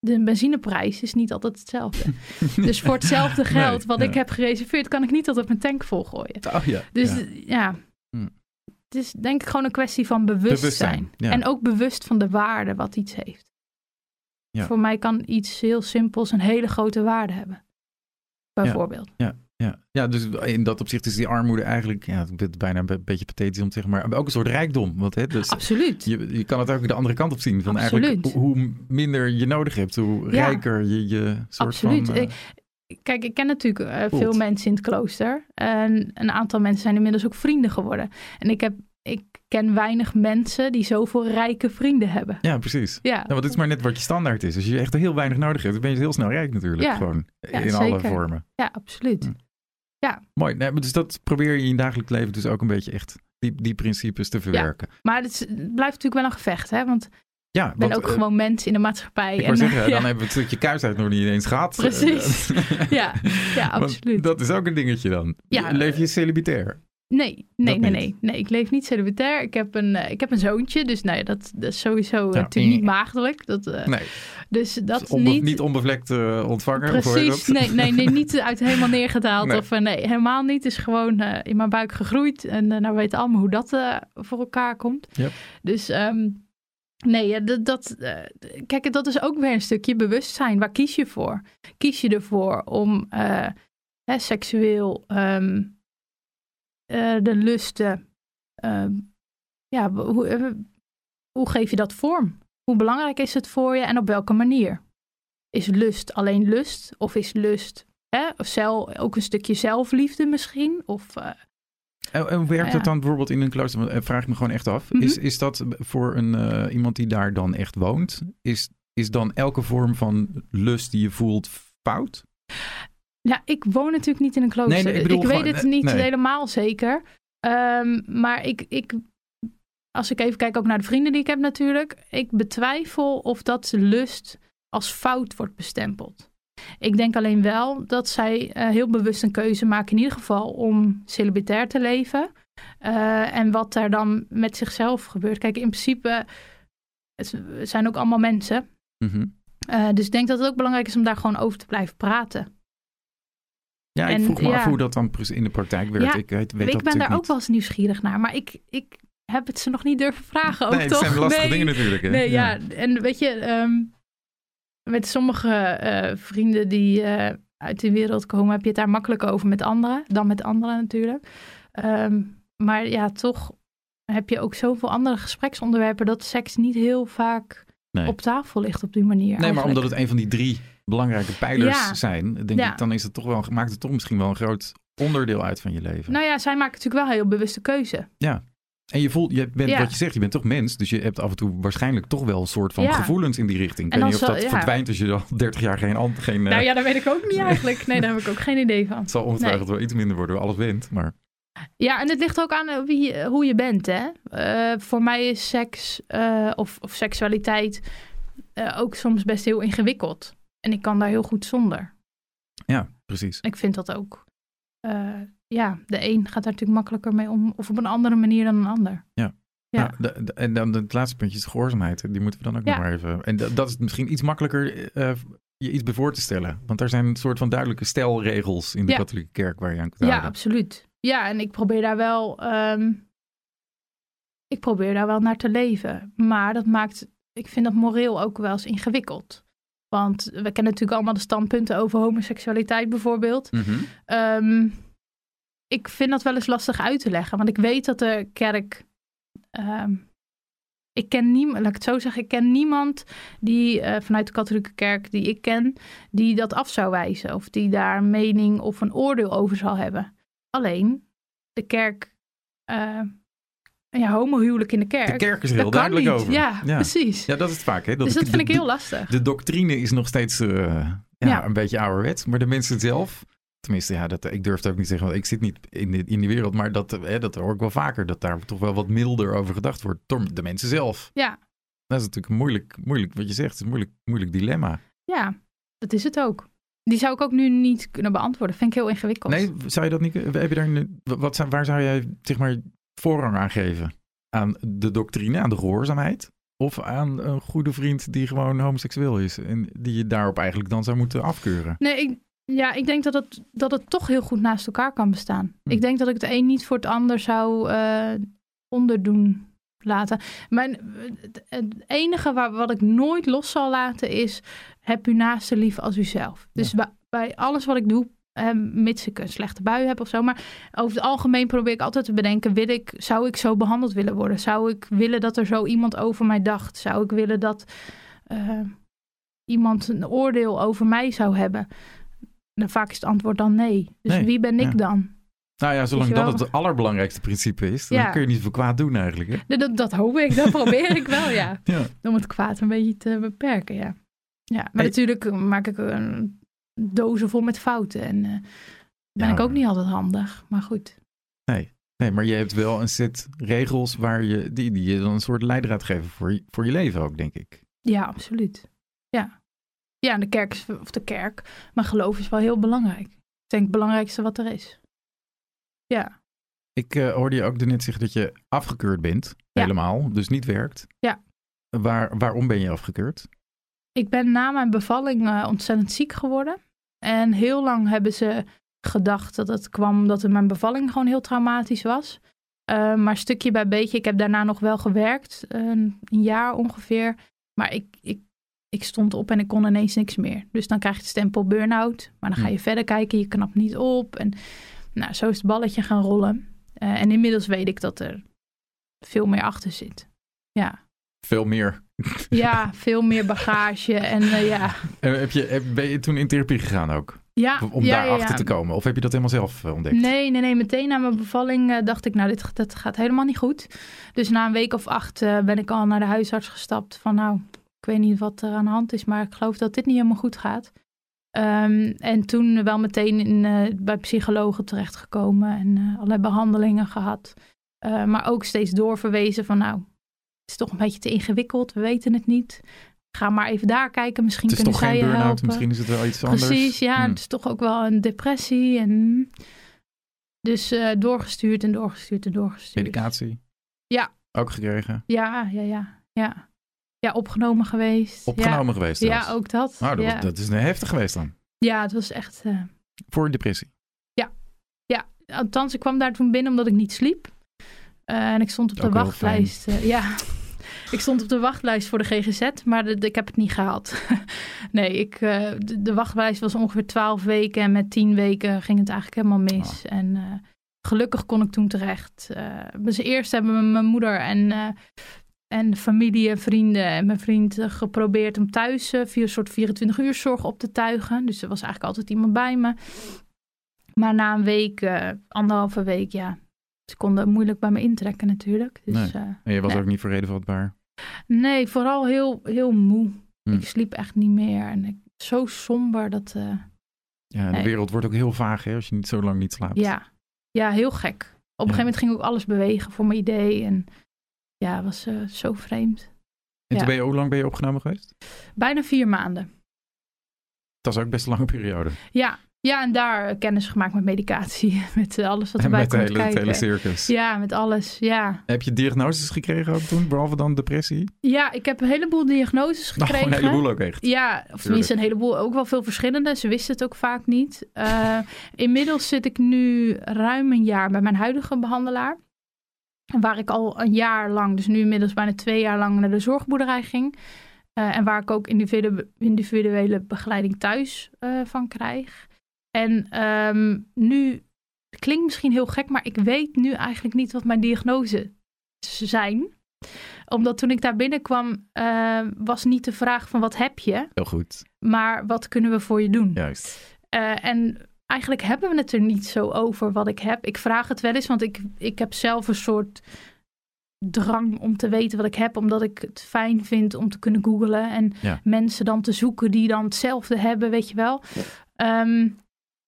De benzineprijs is niet altijd hetzelfde. <laughs> dus voor hetzelfde Nee, geld wat ja. ik heb gereserveerd, kan ik niet altijd mijn tank volgooien. Oh ja. Dus ja. Ja, het is denk ik gewoon een kwestie van bewustzijn. Bewustzijn, ja. En ook bewust van de waarde wat iets heeft. Ja. Voor mij kan iets heel simpels een hele grote waarde hebben. Bijvoorbeeld. Ja, ja, dus in dat opzicht is die armoede eigenlijk, ja, het bijna een be- beetje pathetisch om te zeggen, maar ook een soort rijkdom. Want hè, dus Absoluut. je, je kan het ook de andere kant op zien. Van Absoluut. eigenlijk hoe minder je nodig hebt, hoe Ja. rijker je, je soort Absoluut. van... eh, Kijk, ik ken natuurlijk eh, veel mensen in het klooster. En een aantal mensen zijn inmiddels ook vrienden geworden. En ik, heb, ik ken weinig mensen die zoveel rijke vrienden hebben. ja, precies. Ja, Nou, want het is maar net wat je standaard is. Als je echt heel weinig nodig hebt, dan ben je heel snel rijk natuurlijk. Ja. Gewoon Ja, in alle vormen. ja absoluut. Hm. Mooi. Nee, maar dus dat probeer je in je dagelijks leven dus ook een beetje echt die, die principes te verwerken. Maar het, is- het blijft natuurlijk wel een gevecht, hè? Want Ja, ik ben want, ook eh, gewoon mens in de maatschappij. Ik zeggen, ja, dan hebben we het stukje kuisheid nog niet eens gehad. Precies. <laughs> <laughs> ja, ja, absoluut. Dat is ook een dingetje dan. Ja. Leef je celibatair? Nee, nee, Dat nee, nee, nee. Ik leef niet celibatair. Ik heb een, eh, ik heb een zoontje, dus nee, dat, dat is sowieso eh, Ja. natuurlijk niet maagdelijk. Dat, eh, Nee, Dus dat onbe- niet. niet onbevlekt eh, ontvangen. Precies, nee, nee, nee, <laughs> niet uit helemaal neergedaald. Nee. Of eh, nee, helemaal niet. Het is gewoon eh, in mijn buik gegroeid. En eh, nou weten allemaal hoe dat eh, voor elkaar komt. Yep. Dus ehm, nee, dat, dat, eh, kijk, dat is ook weer een stukje bewustzijn. Waar kies je voor? Kies je ervoor om eh, hè, seksueel ehm, eh, de lusten... ehm, ja, hoe, hoe geef je dat vorm? Hoe belangrijk is het voor je en op welke manier? Is lust alleen lust? Of is lust hè, of zel, ook een stukje zelfliefde misschien? Of, En, werkt Ja. dat dan bijvoorbeeld in een klooster? Want, eh, Vraag ik me gewoon echt af. Mhm. is, is dat voor een, eh, iemand die daar dan echt woont? Is, is dan elke vorm van lust die je voelt fout? ja, ik woon natuurlijk niet in een klooster. Nee, nee, ik bedoel weet gewoon- het niet nee. helemaal zeker. Ehm, maar ik, ik, als ik even kijk ook naar de vrienden die ik heb natuurlijk. Ik betwijfel of dat lust als fout wordt bestempeld. Ik denk alleen wel dat zij eh, heel bewust een keuze maken, in ieder geval om celibatair te leven. Eh, en wat daar dan met zichzelf gebeurt. Kijk, in principe, het zijn ook allemaal mensen. Mhm. Eh, dus ik denk dat het ook belangrijk is om daar gewoon over te blijven praten. Ja, ik vroeg me ja. af hoe dat dan in de praktijk werkt. Ja, ik weet, weet ik ben daar ook niet. wel eens nieuwsgierig naar, maar ik, ik heb het ze nog niet durven vragen. Ook Nee, het toch? zijn lastige nee, dingen natuurlijk. Hè? Nee, ja. En weet je, ehm, met sommige eh, vrienden die eh, uit de wereld komen, heb je het daar makkelijker over met anderen dan met anderen natuurlijk. Ehm, maar ja, toch heb je ook zoveel andere gespreksonderwerpen dat seks niet heel vaak Nee. op tafel ligt op die manier. Nee, maar omdat het een van die drie belangrijke pijlers Ja. zijn, denk Ja. ik, dan is het toch wel, maakt het toch misschien wel een groot onderdeel uit van je leven. Nou ja, zij maken natuurlijk wel een heel bewuste keuze. En je voelt, je bent, Ja. wat je zegt, je bent toch mens, dus je hebt af en toe waarschijnlijk toch wel een soort van Ja. gevoelens in die richting. Ik En weet niet of dat ja. verdwijnt als je al 30 jaar geen, geen eh, Nou ja, dat weet ik ook niet <laughs> eigenlijk. Nee, daar heb ik ook geen idee van. het zal ongetwijfeld wel iets minder worden, alles wint, maar Ja, en het ligt ook aan eh, wie, hoe je bent, hè. Eh, voor mij is seks eh, of, of seksualiteit eh, ook soms best heel ingewikkeld. En ik kan daar heel goed zonder. ja, precies. Ik vind dat ook. Ja, de een gaat daar natuurlijk makkelijker mee om. Of op een andere manier dan een ander. Ja. Nou, de- de- en dan het laatste puntje is gehoorzaamheid. Die moeten we dan ook Ja. nog maar even. En dat, is misschien iets makkelijker eh, je iets bij voor te stellen. Want er zijn een soort van duidelijke stelregels in de Ja. katholieke kerk waar je aan kunt Ja, houden. absoluut. Ja, en ik probeer daar wel. ehm, ik probeer daar wel naar te leven. Maar dat maakt. Ik vind dat moreel ook wel eens ingewikkeld. Want we kennen natuurlijk allemaal de standpunten over homoseksualiteit bijvoorbeeld. Ehm, ik vind dat wel eens lastig uit te leggen. Want ik weet dat de kerk. ehm, ik ken niemand, laat ik het zo zeggen, ik ken niemand die eh, vanuit de katholieke kerk die ik ken, die dat af zou wijzen. Of die daar een mening of een oordeel over zal hebben. Alleen, de kerk, eh ja, homohuwelijk in de kerk. De kerk is er heel duidelijk over. Ja, Ja. precies. Ja, dat is het vaak. Hè? Dat dus dat de- vind ik heel lastig. De doctrine is nog steeds eh, ja, Ja. een beetje ouderwets. Maar de mensen zelf, tenminste, ja, dat, ik durf het ook niet te zeggen, want ik zit niet in, de, in die wereld. Maar dat, eh, dat hoor ik wel vaker, dat daar toch wel wat milder over gedacht wordt door de mensen zelf. Ja, Dat is natuurlijk moeilijk, moeilijk wat je zegt, een moeilijk, moeilijk dilemma. Ja, dat is het ook. Die zou ik ook nu niet kunnen beantwoorden. Vind ik heel ingewikkeld. Nee, zou je dat niet? Heb je daar, wat, waar zou jij zeg maar voorrang aan geven? Aan de doctrine, aan de gehoorzaamheid? Of aan een goede vriend die gewoon homoseksueel is en die je daarop eigenlijk dan zou moeten afkeuren? Nee, ik, ja, ik denk dat het, dat het toch heel goed naast elkaar kan bestaan. Hm. Ik denk dat ik het een niet voor het ander zou eh, onderdoen laten. Mijn, het, enige waar, wat ik nooit los zal laten is... heb uw naaste lief als uzelf. Dus bij, bij alles wat ik doe... eh, mits ik een slechte bui heb of zo. Maar over het algemeen probeer ik altijd te bedenken... Wil ik, zou ik zo behandeld willen worden? Zou ik willen dat er zo iemand over mij dacht? Zou ik willen dat eh, iemand een oordeel over mij zou hebben? Nou, vaak is het antwoord dan nee. Dus Nee, wie ben ik ja. dan? Nou ja, zolang dat het allerbelangrijkste principe is, dan Ja. kun je niet veel kwaad doen eigenlijk. Hè? Dat, dat, dat hoop ik, dat <laughs> probeer ik wel, ja. Ja. Om het kwaad een beetje te beperken, ja. Ja, maar Hey. natuurlijk maak ik een dozen vol met fouten. En eh, ben ik ook niet altijd handig, maar goed. Nee, maar je hebt wel een set regels waar je, die, die je dan een soort leidraad geven voor je, voor je leven ook, denk ik. Ja, absoluut. Ja. Ja, de kerk is, of de kerk, maar geloof is wel heel belangrijk. Ik denk het belangrijkste wat er is. Ja, Ik eh, hoorde je ook net zeggen dat je afgekeurd bent, Ja. helemaal, dus niet werkt. Ja. Waar, waarom ben je afgekeurd? ik ben na mijn bevalling eh, ontzettend ziek geworden. En heel lang hebben ze gedacht dat het kwam omdat mijn bevalling gewoon heel traumatisch was. Eh, maar stukje bij beetje, ik heb daarna nog wel gewerkt, een jaar ongeveer. Maar ik, ik, ik stond op en ik kon ineens niks meer. Dus dan krijg je de stempel burn-out. Maar dan ga je verder kijken, je knapt niet op. En nou, zo is het balletje gaan rollen. Eh, en inmiddels weet ik dat er veel meer achter zit. Ja, Veel meer. ja veel meer bagage en eh, ja. En heb je, heb- ben je toen in therapie gegaan ook? ja Om ja, daarachter ja, ja. te komen? Of heb je dat helemaal zelf eh, ontdekt? Nee, nee, nee. Meteen na mijn bevalling dacht ik, nou, dit dat gaat helemaal niet goed. Dus na een week of acht ben ik al naar de huisarts gestapt. Van nou, ik weet niet wat er aan de hand is, maar ik geloof dat dit niet helemaal goed gaat. Ehm, en toen wel meteen in, eh, bij psychologen terechtgekomen en eh, allerlei behandelingen gehad. Eh, maar ook steeds doorverwezen van nou, het is toch een beetje te ingewikkeld, we weten het niet. Ga maar even daar kijken, misschien Het is kunnen toch zij geen je burn-out? helpen. Misschien is het wel iets anders. Precies, ja. Hm. Het is toch ook wel een depressie. En... Dus doorgestuurd en doorgestuurd en doorgestuurd. Medicatie? Ja. Ook gekregen? Ja, ja, ja, ja. Ja, opgenomen geweest. Opgenomen geweest Ja, zelfs? ja ook dat. Nou, dat, ja. dat is heftig geweest dan. ja, het was echt... eh, Voor een depressie. Althans, ik kwam daar toen binnen omdat ik niet sliep. Eh, en ik stond op de Ook wachtlijst. eh, ja, <laughs> ik stond op de wachtlijst voor de GGZ, maar de- de- ik heb het niet gehaald. <laughs> nee, ik, de, de wachtlijst was ongeveer 12 weken en met 10 weken ging het eigenlijk helemaal mis. En eh, gelukkig kon ik toen terecht. Dus eerst hebben mijn moeder en, eh, en familie en vrienden en mijn vriend eh, geprobeerd om thuis eh, via een soort 24 uur zorg op te tuigen. Dus er was eigenlijk altijd iemand bij me. Maar na een week, eh, anderhalve week, ja, ze konden moeilijk bij me intrekken natuurlijk. Dus, Nee. En je was Nee. ook niet voor reden vatbaar. nee, vooral heel, heel moe. Hm. Ik sliep echt niet meer. En ik, zo somber dat, Ja, de Nee. wereld wordt ook heel vaag hè, als je niet zo lang niet slaapt. ja, ja, heel gek. Op een gegeven moment ging ook alles bewegen voor mijn idee. En ja, was eh, zo vreemd. En toen ben je, hoe lang ben je opgenomen geweest? Bijna vier maanden. Dat is ook best een lange periode. Ja, ja en daar eh, kennis gemaakt met medicatie. <laughs> Met eh, alles wat En erbij met de komt hele, het kijken. hele circus. Ja, met alles. Ja. Heb je diagnoses gekregen ook toen, behalve dan depressie? ja, ik heb een heleboel diagnoses Nou, gekregen. een heleboel ook echt. Ja, of tenminste een heleboel, ook wel veel verschillende. Ze wisten het ook vaak niet. <laughs> Inmiddels zit ik nu ruim een jaar bij mijn huidige behandelaar. Waar ik al een jaar lang, dus nu inmiddels bijna twee jaar lang naar de zorgboerderij ging. Eh, en waar ik ook individu- individuele begeleiding thuis eh, van krijg. En ehm, nu, het klinkt misschien heel gek, maar ik weet nu eigenlijk niet wat mijn diagnose zijn. Omdat toen ik daar binnenkwam, eh, was niet de vraag van wat heb je, Heel goed, maar wat kunnen we voor je doen? juist. En eigenlijk hebben we het er niet zo over wat ik heb. Ik vraag het wel eens, want ik, ik heb zelf een soort drang om te weten wat ik heb, omdat ik het fijn vind om te kunnen googlen en Ja. mensen dan te zoeken die dan hetzelfde hebben, weet je wel. Ehm,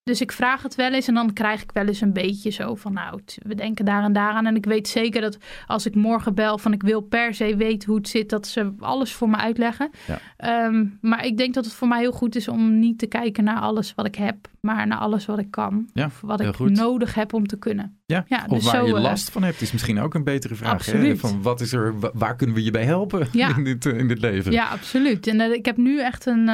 dus ik vraag het wel eens en dan krijg ik wel eens een beetje zo van, nou, we denken daar en daaraan. En ik weet zeker dat als ik morgen bel van ik wil per se weten hoe het zit, dat ze alles voor me uitleggen. Ja. Ehm, maar ik denk dat het voor mij heel goed is om niet te kijken naar alles wat ik heb, maar naar alles wat ik kan. Ja, of wat ik goed. nodig heb om te kunnen. Ja, Ja, of dus waar zo, je eh, last van hebt, is misschien ook een betere vraag. Hè? Absoluut. Van wat is er, wa- waar kunnen we je bij helpen <laughs> in, dit, eh, in dit leven? Ja, absoluut. En eh, ik heb nu echt een,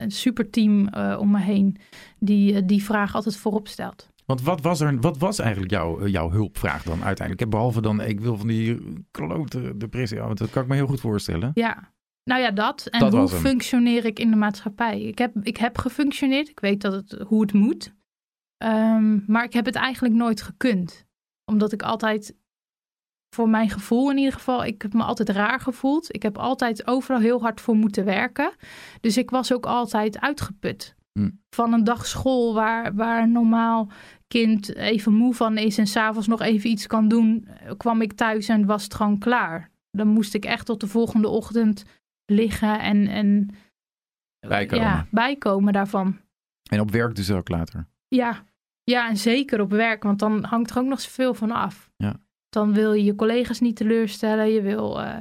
een super team eh, om me heen die eh, die vraag altijd voorop stelt. Want wat was, er, wat was eigenlijk jouw, eh, jouw hulpvraag dan uiteindelijk? Eh, Behalve dan, ik wil van die klote depressie, ja, want dat kan ik me heel goed voorstellen. Ja, nou ja, dat. En Dat hoe functioneer ik in de maatschappij? Ik heb, ik heb gefunctioneerd. Ik weet dat het, hoe het moet. Ehm, maar ik heb het eigenlijk nooit gekund. Omdat ik altijd, voor mijn gevoel in ieder geval, ik heb me altijd raar gevoeld. Ik heb altijd overal heel hard voor moeten werken. Dus ik was ook altijd uitgeput. Hm. Van een dag school waar, waar een normaal kind even moe van is en s'avonds nog even iets kan doen, kwam ik thuis en was het gewoon klaar. Dan moest ik echt tot de volgende ochtend liggen en, en Bijkomen. Ja, bijkomen daarvan. En op werk dus ook later. Ja. ja, en zeker op werk, want dan hangt er ook nog zoveel van af. Ja. Dan wil je je collega's niet teleurstellen. Je wil, eh,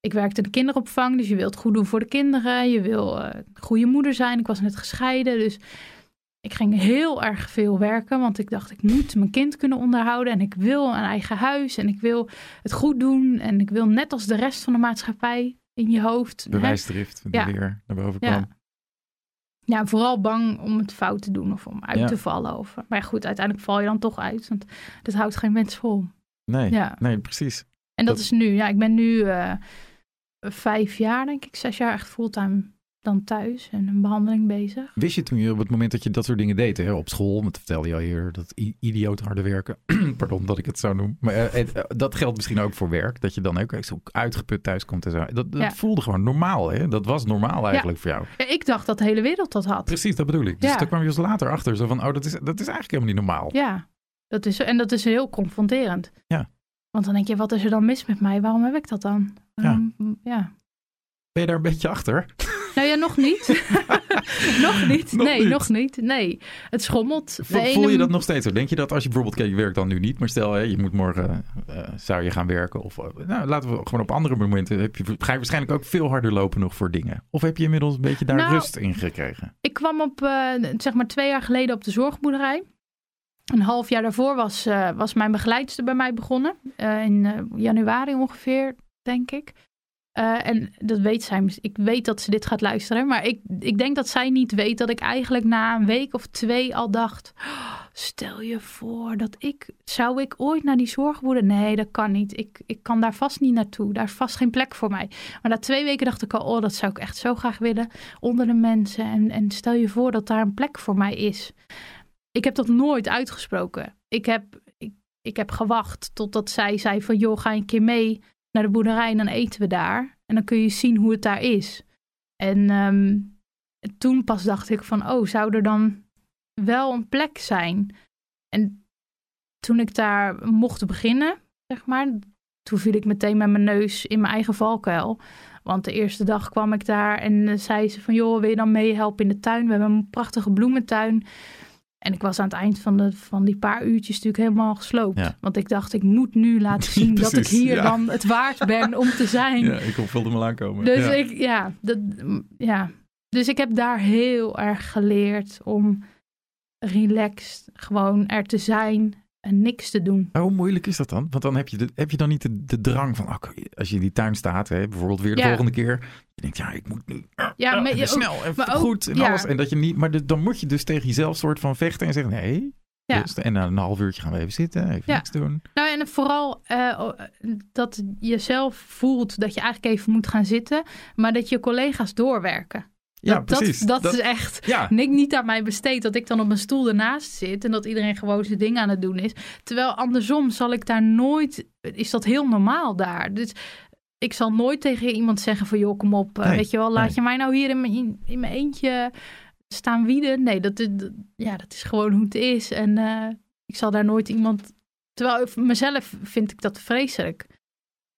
ik werkte in de kinderopvang, dus je wilt goed doen voor de kinderen. Je wil eh, een goede moeder zijn. Ik was net gescheiden, dus ik ging heel erg veel werken, want ik dacht ik moet mijn kind kunnen onderhouden en ik wil een eigen huis en ik wil het goed doen en ik wil net als de rest van de maatschappij in je hoofd. Bewijsdrift, die Ja. weer naar boven Ja. kwam. ja, vooral bang om het fout te doen of om uit Ja. te vallen. Of, maar ja, goed, uiteindelijk val je dan toch uit. Want dat houdt geen mens vol. Nee, Ja. nee, precies. En dat, Dat- is nu. Ja, ik ben nu eh, vijf jaar, denk ik, zes jaar echt fulltime dan thuis en een behandeling bezig. Wist je toen je op het moment dat je dat soort dingen deed, hè, op school, want dat vertelde je al eerder, dat idioot harde werken, <clears throat> pardon dat ik het zo noem, maar eh, eh, dat geldt misschien ook voor werk, dat je dan ook zo uitgeput thuis komt en zo. Dat, dat Ja. voelde gewoon normaal, hè? Dat was normaal eigenlijk voor jou. Ja, ik dacht dat de hele wereld dat had. Precies, dat bedoel ik. Dus Ja. daar kwam je dus later achter, zo van, oh, dat is, dat is eigenlijk helemaal niet normaal. Ja, dat is, en dat is heel confronterend. Ja. Want dan denk je, wat is er dan mis met mij? Waarom heb ik dat dan? Ja. Ben je daar een beetje achter? <laughs> Nou ja, nog niet. <laughs> nog niet. Nog nee, niet. nog niet. Nee, het schommelt. Vo- Voel je dat nog steeds zo? Denk je dat als je bijvoorbeeld, kijk, je werkt dan nu niet, maar stel hè, je moet morgen, eh, zou je gaan werken of, eh, nou, laten we gewoon op andere momenten, heb je, ga je waarschijnlijk ook veel harder lopen nog voor dingen? Of heb je inmiddels een beetje daar Nou, rust in gekregen? Ik kwam op, eh, zeg maar twee jaar geleden op de zorgboerderij. Een half jaar daarvoor was, eh, was mijn begeleidster bij mij begonnen. Eh, in eh, januari ongeveer, denk ik. En dat weet zij. Ik weet dat ze dit gaat luisteren. Maar ik, ik denk dat zij niet weet dat ik eigenlijk na een week of twee al dacht. "Oh, stel je voor dat ik. Zou ik ooit naar die zorgboerderij? Nee, dat kan niet. Ik, ik kan daar vast niet naartoe. Daar is vast geen plek voor mij. Maar na twee weken dacht ik al. Oh, dat zou ik echt zo graag willen. Onder de mensen. En, en stel je voor dat daar een plek voor mij is. Ik heb dat nooit uitgesproken. Ik heb, ik, ik heb gewacht totdat zij zei van... joh, ga een keer mee naar de boerderij en dan eten we daar. En dan kun je zien hoe het daar is. En ehm, toen pas dacht ik van... oh, zou er dan wel een plek zijn? En toen ik daar mocht beginnen, zeg maar... toen viel ik meteen met mijn neus in mijn eigen valkuil. Want de eerste dag kwam ik daar en eh, zei ze van... joh, wil je dan meehelpen in de tuin? We hebben een prachtige bloementuin... En ik was aan het eind van, de, van die paar uurtjes natuurlijk helemaal gesloopt. Ja. Want ik dacht, ik moet nu laten <laughs> zien dat ik hier ja. dan het waard ben om te zijn. Ja, ik voelde me aankomen. Dus ja. ik, ja, dat, ja. Dus ik heb daar heel erg geleerd om relaxed gewoon er te zijn en niks te doen. Maar hoe moeilijk is dat dan? Want dan heb je, de, heb je dan niet de, de drang van, oké, als je in die tuin staat, hè, bijvoorbeeld weer de Ja. volgende keer. Je denkt, ja, ik moet nu Ja, ah, maar <laughs> en je ook- snel en maar ook- goed en ja. alles. En dat je niet, maar de- dan moet je dus tegen jezelf soort van vechten en zeggen, nee. Ja. rust. En na een half uurtje gaan we even zitten, even niks doen. Nou, en vooral eh, dat je zelf voelt dat je eigenlijk even moet gaan zitten, maar dat je collega's doorwerken. Ja, dat, precies. Dat, dat, is echt ja, niet aan mij besteed dat ik dan op mijn stoel ernaast zit en dat iedereen gewoon zijn ding aan het doen is. Terwijl andersom zal ik daar nooit, is dat heel normaal daar. Dus ik zal nooit tegen iemand zeggen van joh, kom op, eh, Nee, weet je wel, laat nee. je mij nou hier in mijn, in mijn eentje staan wieden. Nee, dat, is- dat- ja, dat is gewoon hoe het is. En eh, ik zal daar nooit iemand, terwijl mezelf vind ik dat vreselijk.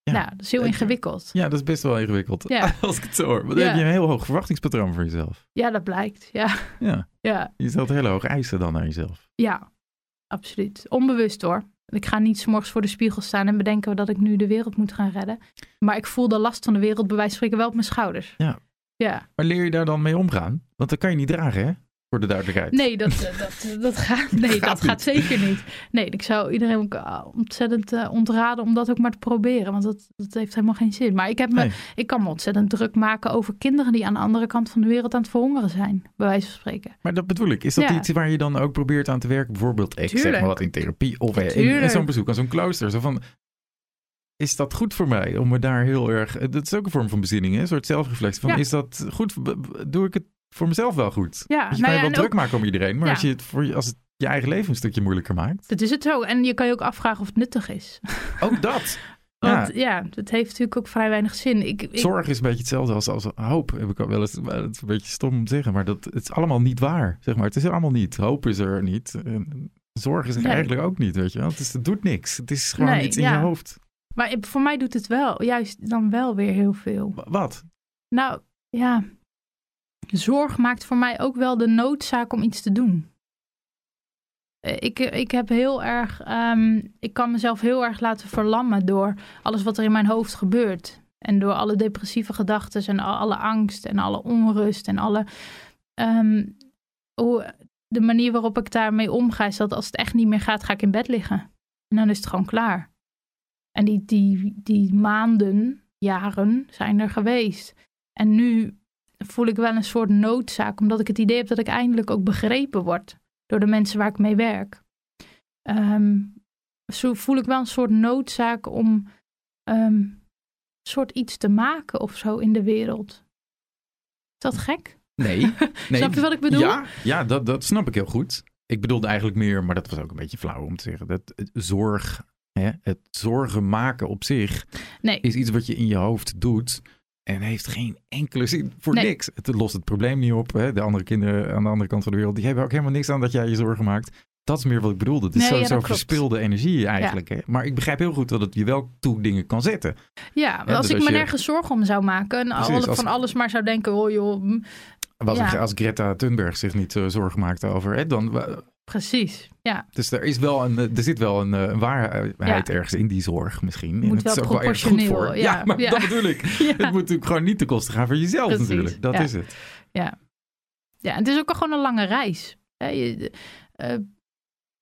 Ja. Ja, dat is heel Ik- ingewikkeld. Ja, dat is best wel ingewikkeld. Ja. <laughs> Als ik het zo hoor. Want dan Ja. heb je een heel hoog verwachtingspatroon voor jezelf. Ja, dat blijkt. Ja, Ja, ja, je stelt hele hoge eisen dan naar jezelf. ja, absoluut. Onbewust hoor. Ik ga niet 's morgens voor de spiegel staan en bedenken dat ik nu de wereld moet gaan redden. Maar ik voel de last van de wereld bij wijze van spreken wel op mijn schouders. Ja. Ja. Maar leer je daar dan mee omgaan? Want dat kan je niet dragen, hè? Voor de duidelijkheid. Nee, dat, eh, dat, dat, gaat, <laughs> nee, Gaat dat niet. gaat zeker niet. Nee, ik zou iedereen ook eh, ontzettend eh, ontraden om dat ook maar te proberen. Want dat, dat heeft helemaal geen zin. Maar ik, heb me, Nee. ik kan me ontzettend druk maken over kinderen die aan de andere kant van de wereld aan het verhongeren zijn. Bij wijze van spreken. Maar dat bedoel ik. Is dat Ja. iets waar je dan ook probeert aan te werken? Bijvoorbeeld, ik zeg maar wat in therapie of in, in zo'n bezoek aan zo'n klooster. Zo van, is dat goed voor mij om me daar heel erg... Dat is ook een vorm van bezinning, hè? een soort zelfreflectie. Van, Ja. Is dat goed? Doe ik het voor mezelf wel goed? Ja, je nou kan ja, je wel druk ook- maken om iedereen. Maar Ja. als, je het voor je, als het je eigen leven een stukje moeilijker maakt. Dat is het zo. En je kan je ook afvragen of het nuttig is. <laughs> Ook dat. <laughs> Ja. Want ja, het heeft natuurlijk ook vrij weinig zin. Ik, ik, Zorg is een beetje hetzelfde als, als hoop. Heb ik al wel eens. Het is een beetje stom om te zeggen, maar dat, het is allemaal niet waar. Zeg maar. Het is er allemaal niet. Hoop is er niet. Zorg is er Nee. eigenlijk ook niet. Weet je wel? Het, is, het doet niks. Het is gewoon Nee, iets in ja. je hoofd. Maar voor mij doet het wel, juist dan wel weer heel veel. Wa- Wat? Nou ja, zorg maakt voor mij ook wel de noodzaak om iets te doen. Eh, Ik, ik heb heel erg, ehm, ik kan mezelf heel erg laten verlammen door alles wat er in mijn hoofd gebeurt. En door alle depressieve gedachten en al- alle angst en alle onrust en alle. ehm, hoe, de manier waarop ik daarmee omga is dat als het echt niet meer gaat, ga ik in bed liggen. En dan is het gewoon klaar. En die, die, die maanden, jaren zijn er geweest. En nu voel ik wel een soort noodzaak, omdat ik het idee heb dat ik eindelijk ook begrepen word door de mensen waar ik mee werk. Ehm, zo voel ik wel een soort noodzaak om een soort iets te maken of zo in de wereld. Is dat gek? Nee. <laughs> nee. Snap je wat ik bedoel? Ja, ja dat, dat snap ik heel goed. Ik bedoelde eigenlijk meer, maar dat was ook een beetje flauw om te zeggen. Dat het zorg, hè, het zorgen maken op zich Nee, is iets wat je in je hoofd doet. En heeft geen enkele zin voor Nee. niks. Het lost het probleem niet op. Hè? De andere kinderen aan de andere kant van de wereld, die hebben ook helemaal niks aan dat jij je zorgen maakt. Dat is meer wat ik bedoelde. Het is Nee, zo, ja, zo dat klopt. verspilde energie eigenlijk. Maar ik begrijp heel goed dat het je wel toe dingen kan zetten. ja, maar Ja, als dus ik als me je- nergens zorgen om zou maken en Precies, alle- als- van alles maar zou denken, oh joh, Was ik- als Greta Thunberg zich niet eh, zorgen maakte over, hè, dan, precies. Ja, Dus er, is wel een, eh, er zit wel een, eh, een waarheid ergens in die zorg misschien. Moet en het wel is ook wel ergens goed proportioneel, voor. ja. maar Ja. dat bedoel ik. <laughs> ja. Het moet natuurlijk gewoon niet te kosten gaan voor jezelf Precies, natuurlijk. Dat ja. is het. Ja, en het is ook gewoon een lange reis. Je,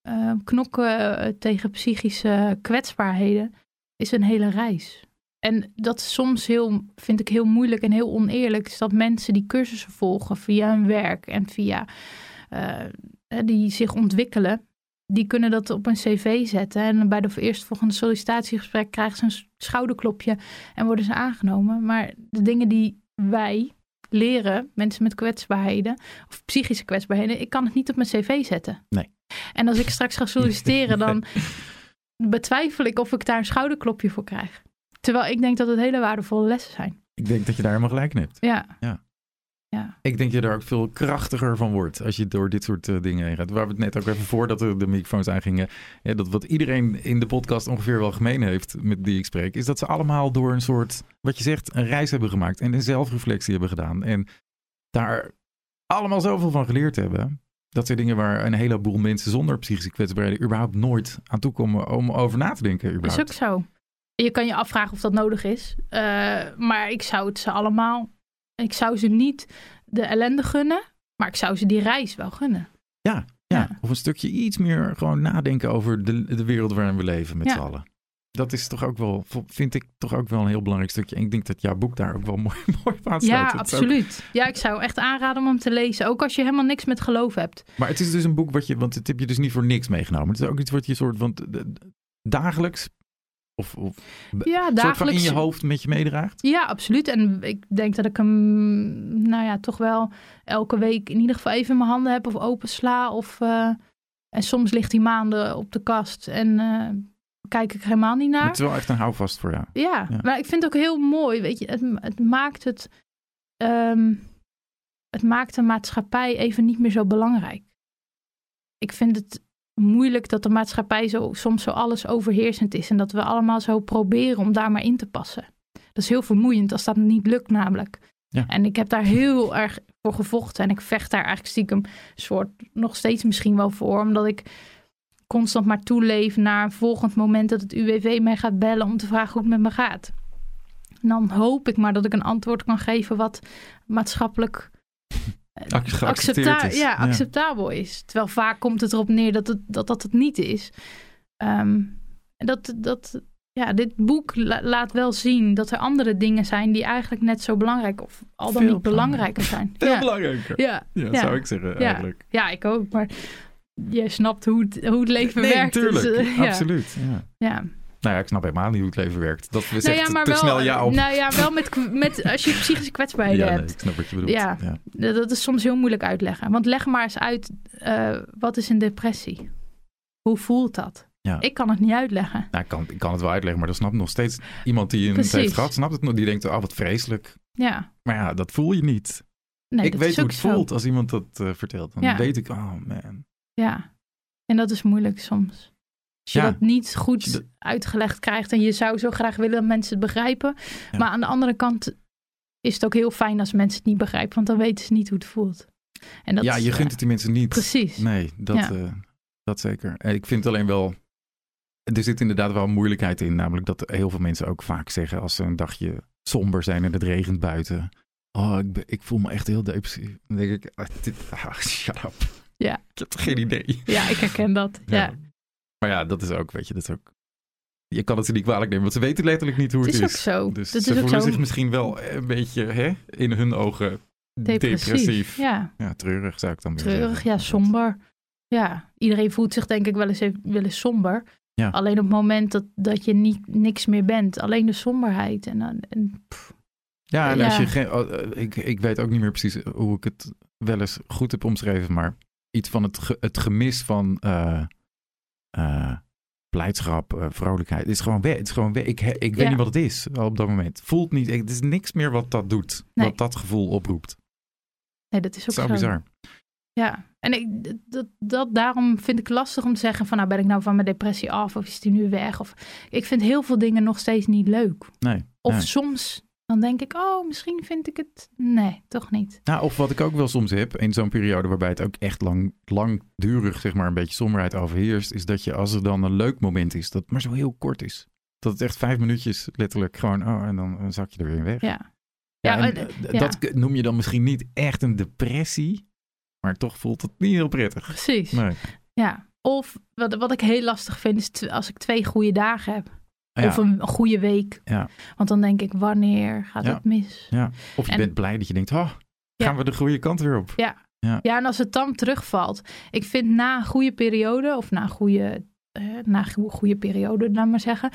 eh, knokken tegen psychische kwetsbaarheden is een hele reis. En dat is soms heel, vind ik heel moeilijk en heel oneerlijk, is dat mensen die cursussen volgen via hun werk en via die zich ontwikkelen, die kunnen dat op een cv zetten. En bij de eerstvolgende sollicitatiegesprek krijgen ze een schouderklopje en worden ze aangenomen. Maar de dingen die wij leren, mensen met kwetsbaarheden of psychische kwetsbaarheden, ik kan het niet op mijn cv zetten. Nee. En als ik straks ga <laughs> solliciteren, dan betwijfel ik of ik daar een schouderklopje voor krijg. Terwijl ik denk dat het hele waardevolle lessen zijn. Ik denk dat je daar helemaal gelijk in hebt. Ja. Ja. Ja. Ik denk dat je er ook veel krachtiger van wordt als je door dit soort eh, dingen heen gaat. Waar we het net ook even voordat er de microfoons aangingen. Ja, dat wat iedereen in de podcast ongeveer wel gemeen heeft met die ik spreek. Is dat ze allemaal door een soort, wat je zegt, een reis hebben gemaakt. En een zelfreflectie hebben gedaan. En daar allemaal zoveel van geleerd hebben. Dat zijn dingen waar een heleboel mensen zonder psychische kwetsbaarheden überhaupt nooit aan toekomen om over na te denken. Is Überhaupt. ook zo. Je kan je afvragen of dat nodig is. Eh, maar ik zou het ze allemaal. Ik zou ze niet de ellende gunnen. Maar ik zou ze die reis wel gunnen. Ja, Ja. of een stukje iets meer gewoon nadenken over de, de wereld waarin we leven met Ja. z'n allen. Dat is toch ook wel, vind ik toch ook wel een heel belangrijk stukje. En ik denk dat jouw boek daar ook wel <laughs> mooi, mooi op aansluit. Ja, ook- absoluut. Ja, ik zou echt aanraden om hem te lezen. Ook als je helemaal niks met geloof hebt. maar het is dus een boek wat je, want het heb je dus niet voor niks meegenomen. Het is ook iets wat je soort d- dagelijks of, of Ja, van in dagelijks. je hoofd met je meedraagt. Ja, absoluut. En ik denk dat ik hem, nou ja, toch wel elke week in ieder geval even in mijn handen heb of opensla. Of, eh, en soms ligt hij maanden op de kast en eh, kijk ik er helemaal niet naar. Het is wel echt een houvast voor jou. Ja, Ja. maar ik vind het ook heel mooi, weet je. Het, het maakt het, ehm, het maakt de maatschappij even niet meer zo belangrijk. Ik vind het moeilijk dat de maatschappij zo, soms zo alles overheersend is. En dat we allemaal zo proberen om daar maar in te passen. Dat is heel vermoeiend als dat niet lukt namelijk. Ja. En ik heb daar heel <laughs> erg voor gevochten. En ik vecht daar eigenlijk stiekem soort nog steeds misschien wel voor. Omdat ik constant maar toeleef naar een volgend moment dat het UWV mij gaat bellen om te vragen hoe het met me gaat. En dan hoop ik maar dat ik een antwoord kan geven wat maatschappelijk Ac- geaccepteerd accepta- is. ja, acceptabel is. Terwijl vaak komt het erop neer dat het, dat, dat het niet is. Ehm, dat, dat, ja, dit boek la- laat wel zien dat er andere dingen zijn die eigenlijk net zo belangrijk of al dan Veel niet belangrijker zijn. Veel ja. belangrijker. Ja, Ja, ja. zou ik zeggen Ja. eigenlijk. ja, ik ook. Maar je snapt hoe het, hoe het leven Nee, werkt. tuurlijk. Dus, eh, ja. Absoluut. Ja. Nou ja, ik snap helemaal niet hoe het leven werkt. Dat we Nou ja, maar te wel, snel ja op. Nou ja, wel met, met als je psychische kwetsbaarheden ja, nee, hebt. ik snap wat je bedoelt. Ja. Ja. Dat dat is soms heel moeilijk uitleggen. Want leg maar eens uit, eh, wat is een depressie? Hoe voelt dat? Ja. Ik kan het niet uitleggen. Nou, ik, kan, ik kan het wel uitleggen, maar dan snapt nog steeds iemand die het heeft gehad, snapt het nog. Die denkt, oh wat vreselijk. Ja, Maar ja, dat voel je niet. nee, ik dat weet is hoe het zo. voelt als iemand dat eh, vertelt. Dan weet ik, oh man. Ja, en dat is moeilijk soms. Als je Ja. dat niet goed uitgelegd krijgt en je zou zo graag willen dat mensen het begrijpen. Ja. Maar aan de andere kant is het ook heel fijn als mensen het niet begrijpen, want dan weten ze niet hoe het voelt. En dat ja, je eh, gunt het die mensen niet. Precies. Nee, dat, Ja. eh, dat zeker. Ik vind alleen wel... Er zit inderdaad wel een moeilijkheid in. Namelijk dat heel veel mensen ook vaak zeggen als ze een dagje somber zijn en het regent buiten. Oh, ik, ben- ik voel me echt heel depressief. Dan denk ik, ah, dit, ah, shut up. Ja. Ik heb geen idee. Ja, ik herken dat. Ja. Maar ja, dat is ook, weet je, dat is ook... Je kan het ze niet kwalijk nemen, want ze weten letterlijk niet hoe Het het, is ook zo. Dus dat ze is voelen zich misschien wel een beetje, hè, in hun ogen depressief. Ja, Ja, treurig zou ik dan weer treurig, zeggen. ja, somber. Ja, iedereen voelt zich denk ik wel eens, wel eens somber. Ja. Alleen op het moment dat, dat je niet, niks meer bent, alleen de somberheid. En, dan- en pff, Ja, en als Ja. je geen, oh, eh, ik, ik weet ook niet meer precies hoe ik het wel eens goed heb omschreven, maar iets van het, het gemis van eh, eh, blijdschap, eh, vrolijkheid. Het is gewoon weg. Het is gewoon weg. Ik, ik weet Ja. niet wat het is op dat moment. Voelt niet. Het is niks meer wat dat doet. Nee. Wat dat gevoel oproept. nee, dat is ook Zo zo. bizar. Ja, en ik, dat, dat, daarom vind ik lastig om te zeggen van nou ben ik nou van mijn depressie af of is die nu weg. Of, ik vind heel veel dingen nog steeds niet leuk. Nee. Of nee. soms dan denk ik, oh misschien vind ik het, nee toch niet. Nou, of wat ik ook wel soms heb in zo'n periode waarbij het ook echt lang, langdurig, zeg maar, een beetje somberheid overheerst, is dat je als er dan een leuk moment is, dat maar zo heel kort is. Dat het echt vijf minuutjes letterlijk gewoon, oh, en dan, dan zak je er weer in weg. Ja, Ja, Ja, en, eh, ja. dat noem je dan misschien niet echt een depressie, maar toch voelt het niet heel prettig. precies. Nee. Ja, of wat, wat ik heel lastig vind is als ik twee goede dagen heb. Ja, Of een goede week. Ja. Want dan denk ik, wanneer gaat Ja. het mis? ja. Of je en- bent blij dat je denkt, oh, Ja. gaan we de goede kant weer op. Ja, en als het dan terugvalt. Ik vind na een goede periode, of na een goede, eh, na een goede periode, laat maar zeggen.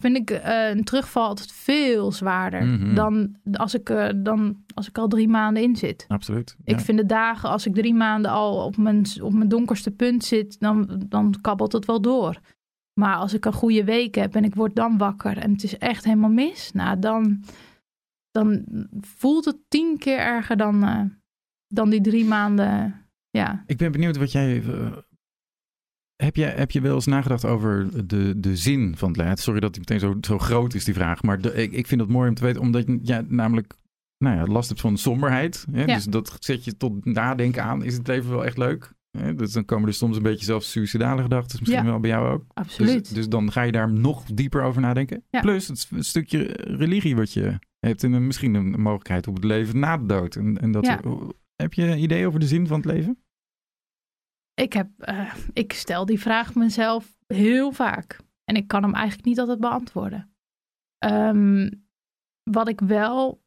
Vind ik eh, een terugval altijd veel zwaarder Mhm. dan, als ik, eh, dan als ik al drie maanden in zit. Absoluut. Ik Ja. vind de dagen, als ik drie maanden al op mijn, op mijn donkerste punt zit, dan, dan kabbelt het wel door. Maar als ik een goede week heb en ik word dan wakker en het is echt helemaal mis, nou dan, dan voelt het tien keer erger dan, eh, dan die drie maanden. Ja, Ik ben benieuwd wat jij. eh, heb, jij heb je wel eens nagedacht over de, de zin van het leven? Sorry dat die meteen zo, zo groot is, die vraag. Maar de, ik, ik vind het mooi om te weten, omdat je ja, namelijk nou ja, last hebt van somberheid. Hè? Ja. Dus dat zet je tot nadenken aan. Is het leven wel echt leuk? Hè? Dus dan komen er soms een beetje zelfs suicidale gedachten. Misschien Ja. wel bij jou ook. absoluut. Dus, dus dan ga je daar nog dieper over nadenken. Ja. Plus het, stukje religie wat je hebt. En misschien een mogelijkheid op het leven na de dood. En, en dat Ja. heb je een idee over de zin van het leven? Ik, heb, eh, ik stel die vraag mezelf heel vaak. En ik kan hem eigenlijk niet altijd beantwoorden. Ehm, wat ik wel,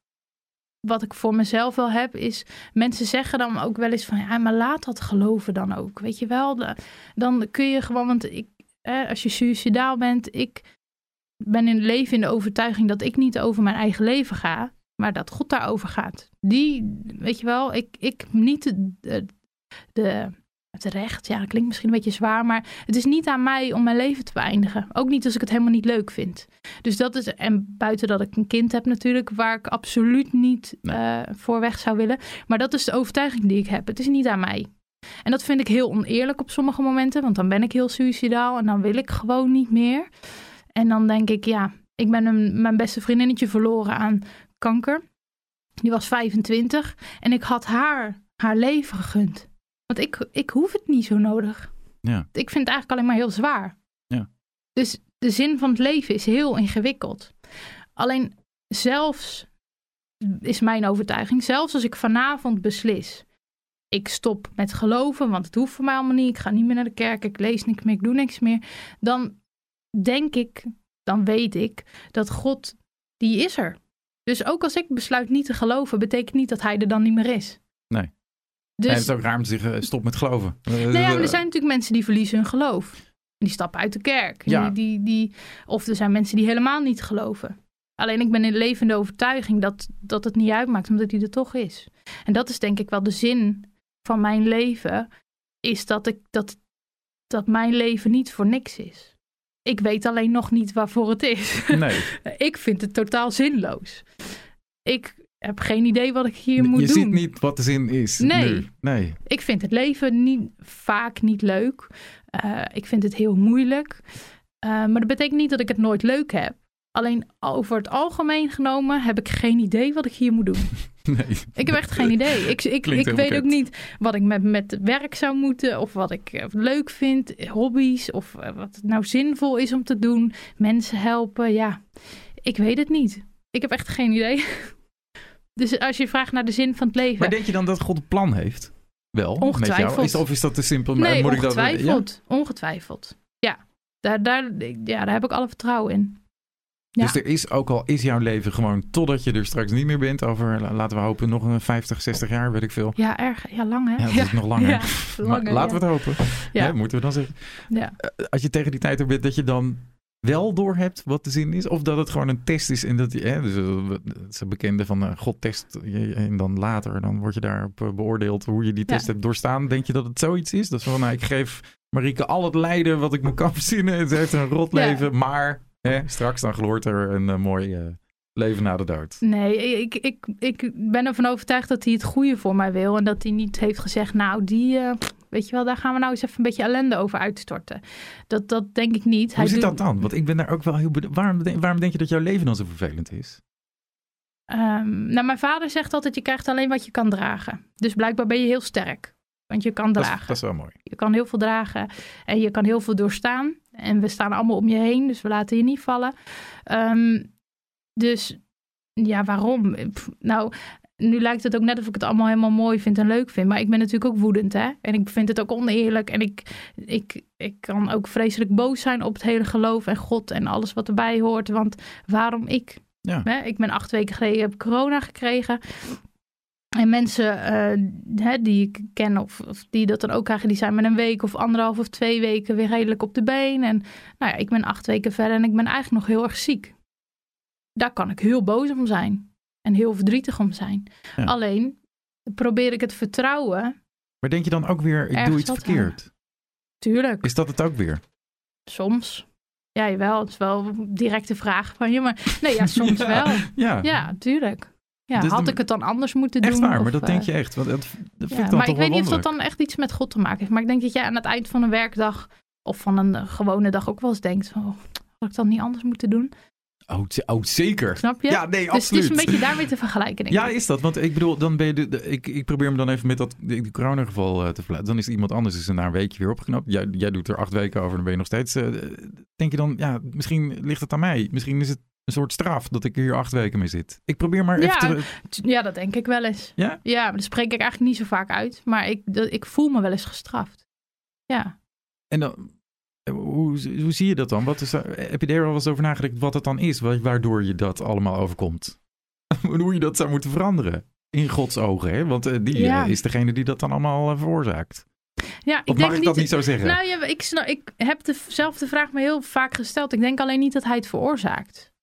wat ik voor mezelf wel heb, is mensen zeggen dan ook wel eens van ja, maar laat dat geloven dan ook. Weet je wel, dan kun je gewoon, want ik, als je suicidaal bent, ik ben in het leven in de overtuiging dat ik niet over mijn eigen leven ga, maar dat God daarover gaat. Die, weet je wel, ik, ik niet de, de het recht, ja, dat klinkt misschien een beetje zwaar, maar het is niet aan mij om mijn leven te beëindigen. Ook niet als ik het helemaal niet leuk vind. Dus dat is, en buiten dat ik een kind heb natuurlijk, waar ik absoluut niet Nee. eh, voor weg zou willen. Maar dat is de overtuiging die ik heb. Het is niet aan mij. En dat vind ik heel oneerlijk op sommige momenten, want dan ben ik heel suicidaal en dan wil ik gewoon niet meer. En dan denk ik, ja, ik ben een, mijn beste vriendinnetje verloren aan kanker. Die was 25 en ik had haar haar leven gegund. Want ik, ik hoef het niet zo nodig. Ja. Ik vind het eigenlijk alleen maar heel zwaar. Ja. Dus de zin van het leven is heel ingewikkeld. Alleen zelfs, is mijn overtuiging, zelfs als ik vanavond beslis, ik stop met geloven, want het hoeft voor mij allemaal niet, ik ga niet meer naar de kerk, ik lees niks meer, ik doe niks meer, dan denk ik, dan weet ik dat God, die is er. Dus ook als ik besluit niet te geloven, betekent niet dat hij er dan niet meer is. Nee. Dus, En het is ook raar om te zeggen, stop met geloven. <laughs> nou ja, maar er zijn natuurlijk mensen die verliezen hun geloof. Die stappen uit de kerk. Ja. Die, die, die, of er zijn mensen die helemaal niet geloven. Alleen ik ben in levende overtuiging dat, dat het niet uitmaakt, omdat hij er toch is. En dat is denk ik wel de zin van mijn leven. Is dat, ik, dat, dat mijn leven niet voor niks is. Ik weet alleen nog niet waarvoor het is. Nee, <laughs> ik vind het totaal zinloos. Ik heb geen idee wat ik hier moet je doen. ziet niet wat de zin is. Nee. nu. nee. Ik vind het leven niet, vaak niet leuk. Eh, ik vind het heel moeilijk. Eh, maar dat betekent niet dat ik het nooit leuk heb. Alleen over het algemeen genomen heb ik geen idee wat ik hier moet doen. <laughs> nee. Ik heb echt geen idee. Ik, ik, Klinkt ik weet ook niet wat ik met, met werk zou moeten. Of wat ik eh, leuk vind. Hobby's. Of wat nou zinvol is om te doen. Mensen helpen. Ja, ik weet het niet. Ik heb echt geen idee. <laughs> Dus als je vraagt naar de zin van het leven. Maar denk je dan dat God een plan heeft? Wel? Ongetwijfeld. Is, of is dat te simpel? Maar Nee, moet ik dat, ongetwijfeld. Ongetwijfeld. Ja, daar, daar, ja, daar heb ik alle vertrouwen in. Ja. Dus er is ook al is jouw leven gewoon totdat je er straks niet meer bent over la- laten we hopen nog een 50, 60 jaar, weet ik veel. Ja, erg. Ja, lang hè? Ja, dat is nog langer. <laughs> Ja, langer, laten ja. we het hopen. Ja. Hè, moeten we dan zeggen. Ja. Eh, Als je tegen die tijd er bent, dat je dan wel door hebt wat de zin is, of dat het gewoon een test is en dat je, hè, dus eh, is een bekende van eh, God test je en dan later dan word je daarop eh, beoordeeld hoe je die test Ja. hebt doorstaan. Denk je dat het zoiets is? Dat is van, nou, ik geef Marieke al het lijden wat ik me kan <laughs> verzinnen. en Ze heeft een rot Ja. leven, maar hè, straks dan gloort er een eh, mooi eh, leven na de dood. Nee, ik, ik, ik ben ervan overtuigd dat hij het goede voor mij wil. En dat hij niet heeft gezegd, nou, die, eh, weet je wel, daar gaan we nou eens even een beetje ellende over uitstorten. Dat, dat denk ik niet. Hoe Hij zit doet- dat dan? Want ik ben daar ook wel heel. Waarom, denk- waarom denk je dat jouw leven dan zo vervelend is? Ehm, nou, mijn vader zegt altijd, je krijgt alleen wat je kan dragen. Dus blijkbaar ben je heel sterk. Want je kan Dat is, dragen. dat is wel mooi. Je kan heel veel dragen en je kan heel veel doorstaan. En we staan allemaal om je heen, dus we laten je niet vallen. Ehm, dus ja, waarom? Pff, nou, nu lijkt het ook net of ik het allemaal helemaal mooi vind en leuk vind. Maar ik ben natuurlijk ook woedend, hè. En ik vind het ook oneerlijk. En ik, ik, ik kan ook vreselijk boos zijn op het hele geloof en God en alles wat erbij hoort. Want waarom ik? Ja. Hè? Ik ben acht weken geleden heb corona gekregen. En mensen eh, hè, die ik ken of, of die dat dan ook krijgen, die zijn met een week of anderhalf of twee weken weer redelijk op de been. En nou ja, ik ben acht weken verder en ik ben eigenlijk nog heel erg ziek. Daar kan ik heel boos om zijn en heel verdrietig om zijn. Ja. Alleen probeer ik het vertrouwen, Maar denk je dan ook weer, ik doe iets verkeerd? tuurlijk, Is dat het ook weer? soms. Ja, jawel, het is wel een directe vraag van je, maar nee, ja, <laughs> soms Ja. wel. Ja, Ja, tuurlijk. Ja, Dus had dan- ik het dan anders moeten echt doen? waar. of, Maar dat eh, denk je echt. Want dat, dat vind Ja, ik dan maar ik weet wel niet of dat dan echt iets met God te maken heeft. Maar ik denk dat jij aan het eind van een werkdag of van een eh, gewone dag ook wel eens denkt: van, oh, had ik dan niet anders moeten doen? Oh, oh, zeker. Snap je? Ja, nee, dus absoluut. het is een beetje daarmee te vergelijken, denk Ja, ik. is dat? Want ik bedoel, dan ben je de, de- ik, ik probeer me dan even met dat coronageval eh, te verleiden. Dan is iemand anders is er na een weekje weer opgeknapt. Jij, jij doet er acht weken over, dan ben je nog steeds. eh, denk je dan, ja, misschien ligt het aan mij. Misschien is het een soort straf dat ik hier acht weken mee zit. Ik probeer maar Ja, even te... Ja, dat denk ik wel eens. Ja? Ja, maar dat spreek ik eigenlijk niet zo vaak uit. Maar ik, dat, ik voel me wel eens gestraft. Ja. En dan, hoe, hoe zie je dat dan? Wat is, heb je er al eens over nagedacht wat het dan is, wa- waardoor je dat allemaal overkomt? <laughs> hoe je dat zou moeten veranderen? In Gods ogen, hè? Want eh, die Ja. eh, is degene die dat dan allemaal eh, veroorzaakt. ja ik Of denk mag ik dat niet zo zeggen? Nou ja, ik, ik heb dezelfde vraag me heel vaak gesteld. Ik denk alleen niet dat hij het veroorzaakt.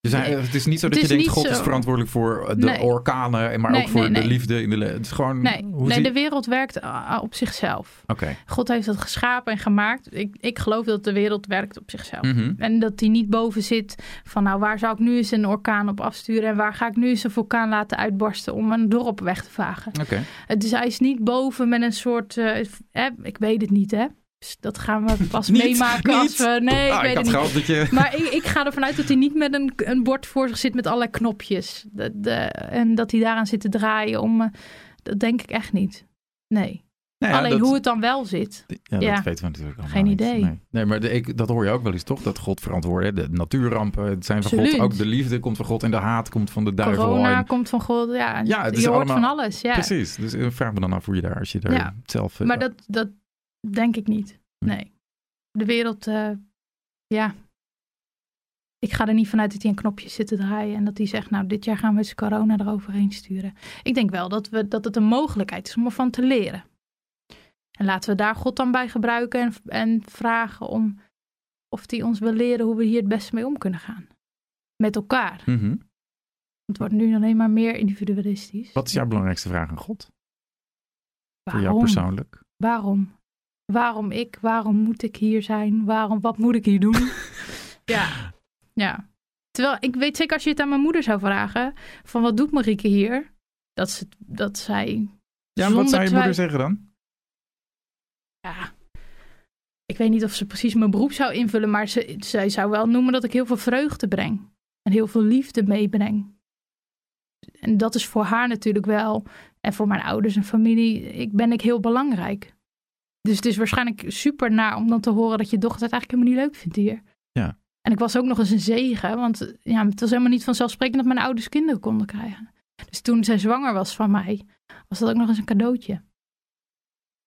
Dus hij- het is niet zo dat je denkt, God is verantwoordelijk voor de Nee. orkanen, maar Nee, ook voor nee, de liefde in de Het is gewoon... Nee, de wereld werkt ah, op zichzelf. Oké. God heeft dat geschapen en gemaakt. Ik, ik geloof dat de wereld werkt op zichzelf. Mhm. En dat hij niet boven zit van nou waar zou ik nu eens een orkaan op afsturen en waar ga ik nu eens een vulkaan laten uitbarsten om een dorp weg te vagen. Oké. Het is, hij is niet boven met een soort, eh, eh, ik weet het niet hè. Dat gaan we pas <laughs> Niet? meemaken als we, nee ik Ah, weet ik had het niet. gehoopt dat je... Maar ik, ik ga ervan uit dat hij niet met een, een bord voor zich zit met allerlei knopjes. De, de, en dat hij daaraan zit te draaien om, eh, dat denk ik echt niet. Nee. Nou ja, Alleen dat- hoe het dan wel zit. Ja, Ja. dat weten we natuurlijk allemaal Geen niet. idee. Nee, nee maar de, ik, dat hoor je ook wel eens toch? Dat God verantwoord. De natuurrampen het zijn van God. Ook de liefde komt van God en de haat komt van de duivel. Corona En- komt van God. Ja, Ja, het je is hoort allemaal- van alles. Ja. Precies. Dus ik vraag me dan af hoe je daar, als je daar zelf... eh, Maar dat, dat denk ik niet. Hm. Nee. De wereld, eh, ja. Ik ga er niet vanuit dat hij een knopje zit te draaien en dat hij zegt, nou, dit jaar gaan we eens corona eroverheen sturen. Ik denk wel dat, we, dat het een mogelijkheid is om ervan te leren. En laten we daar God dan bij gebruiken en, en vragen om of hij ons wil leren hoe we hier het beste mee om kunnen gaan. Met elkaar. Mhm. Het wordt nu alleen maar meer individualistisch. Wat is jouw belangrijkste vraag aan God? Voor jou Waarom? persoonlijk? Waarom? Waarom ik? Waarom moet ik hier zijn? Waarom, wat moet ik hier doen? <laughs> ja, ja. Terwijl ik weet zeker als je het aan mijn moeder zou vragen, van wat doet Marieke hier? Dat, ze, dat zij... Ja, wat zou je moeder zeggen dan? Ja, ik weet niet of ze precies mijn beroep zou invullen, maar ze, zij zou wel noemen dat ik heel veel vreugde breng. En heel veel liefde meebreng. En dat is voor haar natuurlijk wel, en voor mijn ouders en familie, ik, ben ik heel belangrijk. Dus het is waarschijnlijk super naar om dan te horen dat je dochter het eigenlijk helemaal niet leuk vindt hier. Ja. En ik was ook nog eens een zegen, want eh, ja, het was helemaal niet vanzelfsprekend dat mijn ouders kinderen konden krijgen. Dus toen zij zwanger was van mij, was dat ook nog eens een cadeautje.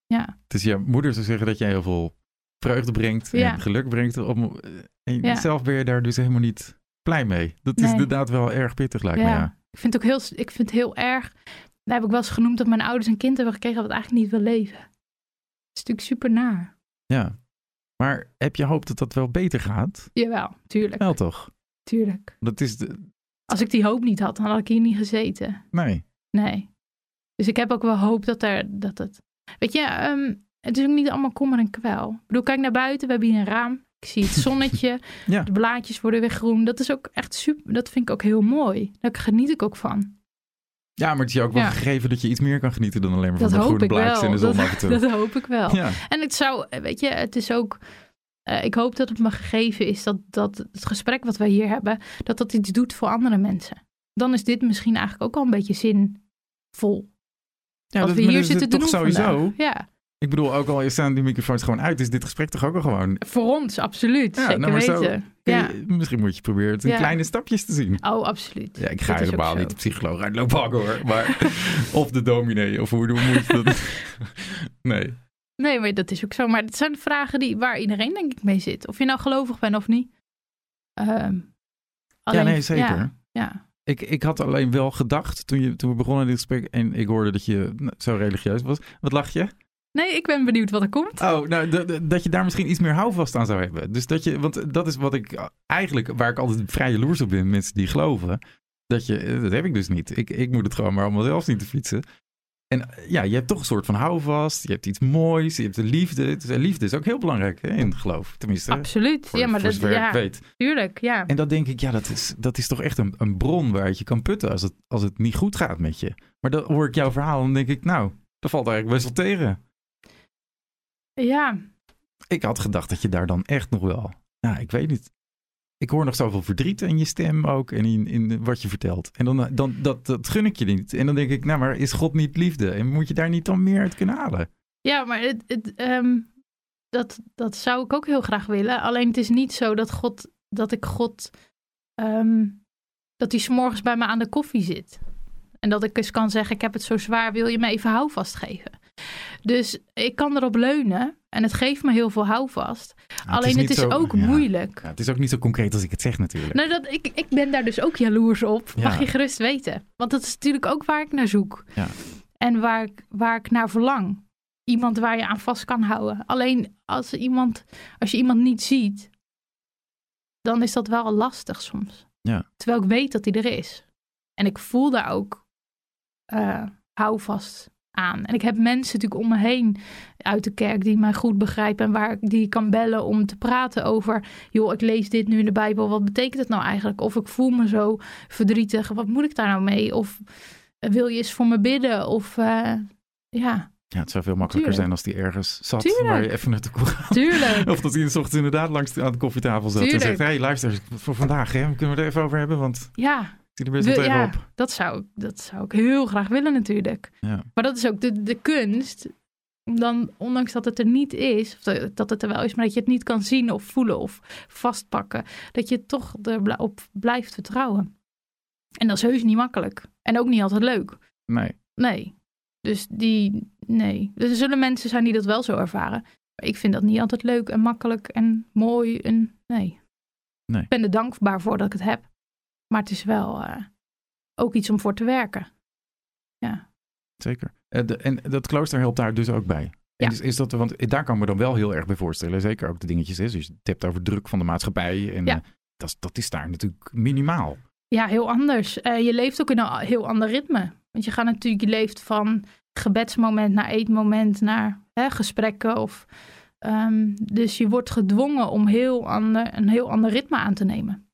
Ja. Dus je moeder zou zeggen dat jij heel veel vreugde brengt Ja. en geluk brengt. Om, en Ja. zelf ben je daar dus helemaal niet blij mee. Dat is Nee. inderdaad wel erg pittig, lijkt me. Ja. Ja. Ik vind het ook heel, ik vind het heel erg. Daar heb ik wel eens genoemd dat mijn ouders een kind hebben gekregen wat eigenlijk niet wil leven. Het is natuurlijk super naar. ja. Maar heb je hoop dat dat wel beter gaat? Jawel, tuurlijk. Wel toch? Tuurlijk. Dat is de... Als ik die hoop niet had, dan had ik hier niet gezeten. Nee. Nee. Dus ik heb ook wel hoop dat er dat het. Weet je, ehm, het is ook niet allemaal kommer en kwel. Ik bedoel, kijk naar buiten, we hebben hier een raam. Ik zie het <laughs> zonnetje. Ja. De blaadjes worden weer groen. Dat is ook echt super. Dat vind ik ook heel mooi. Daar geniet ik ook van. Ja, maar het is je ook wel Ja. gegeven dat je iets meer kan genieten dan alleen maar Dat van de groene blaadjes en de zon dat, <laughs> dat hoop ik wel. Ja. En het zou, weet je, het is ook. eh, ik hoop dat het me gegeven is dat, dat het gesprek wat wij hier hebben, dat dat iets doet voor andere mensen. Dan is dit misschien eigenlijk ook al een beetje zinvol. Ja, dat, we hier zitten te doen sowieso. vandaag. Ja, Ik bedoel, ook al staan die microfoons gewoon uit, is dit gesprek toch ook al gewoon... voor ons, absoluut. Ja, zeker nou, maar zo- Ja. je- misschien moet je proberen het in Ja. kleine stapjes te zien. Oh, absoluut. Ja, ik ga helemaal niet de psycholoog uitlopen hoor. Maar, <laughs> of de dominee, of hoe, moet je dat... <laughs> nee. Nee, maar dat is ook zo. Maar het zijn vragen die, waar iedereen denk ik mee zit. Of je nou gelovig bent of niet. Ehm, alleen- nee, zeker. Ja, ja. Ik, ik had alleen wel gedacht, toen, je, toen we begonnen dit gesprek... en ik hoorde dat je nou, zo religieus was. Wat lach je? Nee, ik ben benieuwd wat er komt. Oh, nou, dat je daar misschien iets meer houvast aan zou hebben. Dus dat je, want dat is wat ik eigenlijk, waar ik altijd vrij jaloers op ben, mensen die geloven. Dat je, eh, dat heb ik dus niet. Ik, ik moet het gewoon maar allemaal zelf zien te fietsen. En eh, ja, je hebt toch een soort van houvast. Je hebt iets moois. Je hebt de liefde. En liefde is ook heel belangrijk hè, in het geloof. Tenminste, Absoluut. voor, ja, maar dat, ja, ik weet. tuurlijk. Ja. En dan denk ik, ja, dat is, dat is toch echt een, een bron waaruit je kan putten als het, als het niet goed gaat met je. Maar dan hoor ik jouw verhaal en dan denk ik, nou, dat valt eigenlijk best wel tegen. Ja, Ik had gedacht dat je daar dan echt nog wel. Nou, ik weet niet. Ik hoor nog zoveel verdriet in je stem ook en in, in wat je vertelt. En dan, dan dat, dat gun ik je niet. En dan denk ik, nou, maar is God niet liefde? En moet je daar niet dan meer uit kunnen halen? ja maar het, het, ehm, dat, dat zou ik ook heel graag willen. Alleen het is niet zo dat, God, dat ik God. ehm, dat hij s'morgens bij me aan de koffie zit. En dat ik eens kan zeggen: Ik heb het zo zwaar, wil je me even houvast geven? Dus ik kan erop leunen en het geeft me heel veel houvast. Nou, Alleen het is zo- ook ja. moeilijk. Ja, het is ook niet zo concreet als ik het zeg natuurlijk. Nou, dat, ik, ik ben daar dus ook jaloers op. Ja. Mag je gerust weten. Want dat is natuurlijk ook waar ik naar zoek. Ja. En waar ik, waar ik naar verlang. Iemand waar je aan vast kan houden. Alleen als, iemand, als je iemand niet ziet, dan is dat wel lastig soms. Ja. Terwijl ik weet dat die er is. En ik voel daar ook uh, houvast aan. En ik heb mensen natuurlijk om me heen uit de kerk die mij goed begrijpen en waar die ik kan bellen om te praten over, joh, ik lees dit nu in de Bijbel, wat betekent het nou eigenlijk? Of ik voel me zo verdrietig, wat moet ik daar nou mee? Of eh, wil je eens voor me bidden? Of uh, ja. Ja, het zou veel makkelijker zijn als die ergens zat Tuurlijk. waar je even naartoe kon gaan. Tuurlijk. <laughs> of dat hij in de ochtend inderdaad langs aan de koffietafel zat Tuurlijk. en zegt, hé hey, luister, voor vandaag hè, kunnen we het er even over hebben, want ja. Er ja, tegenop. dat zou, ik- dat zou ik heel graag willen natuurlijk. Ja. Maar dat is ook de, de kunst. Dan, ondanks dat het er niet is, of dat- dat het er wel is, maar dat je het niet kan zien of voelen of vastpakken, dat je toch erop blijft vertrouwen. En dat is heus niet makkelijk. En ook niet altijd leuk. Nee, Nee. Dus die, nee. Dus er zullen mensen zijn die dat wel zo ervaren. Maar ik vind dat niet altijd leuk en makkelijk en mooi. En nee. Nee. Ik ben er dankbaar voor dat ik het heb. Maar het is wel eh, ook iets om voor te werken. zeker. Eh, de- en dat klooster helpt daar dus ook bij. En Ja. is, is dat, want daar kan ik me dan wel heel erg bij voorstellen. Zeker ook de dingetjes. Is, dus je hebt over druk van de maatschappij. En Ja. eh, dat, is- dat is daar natuurlijk minimaal. Ja, heel anders. Eh, je leeft ook in een heel ander ritme. Want je gaat natuurlijk, je leeft van gebedsmoment naar eetmoment naar hè, gesprekken. Of, ehm, dus je wordt gedwongen om heel ander, een heel ander ritme aan te nemen.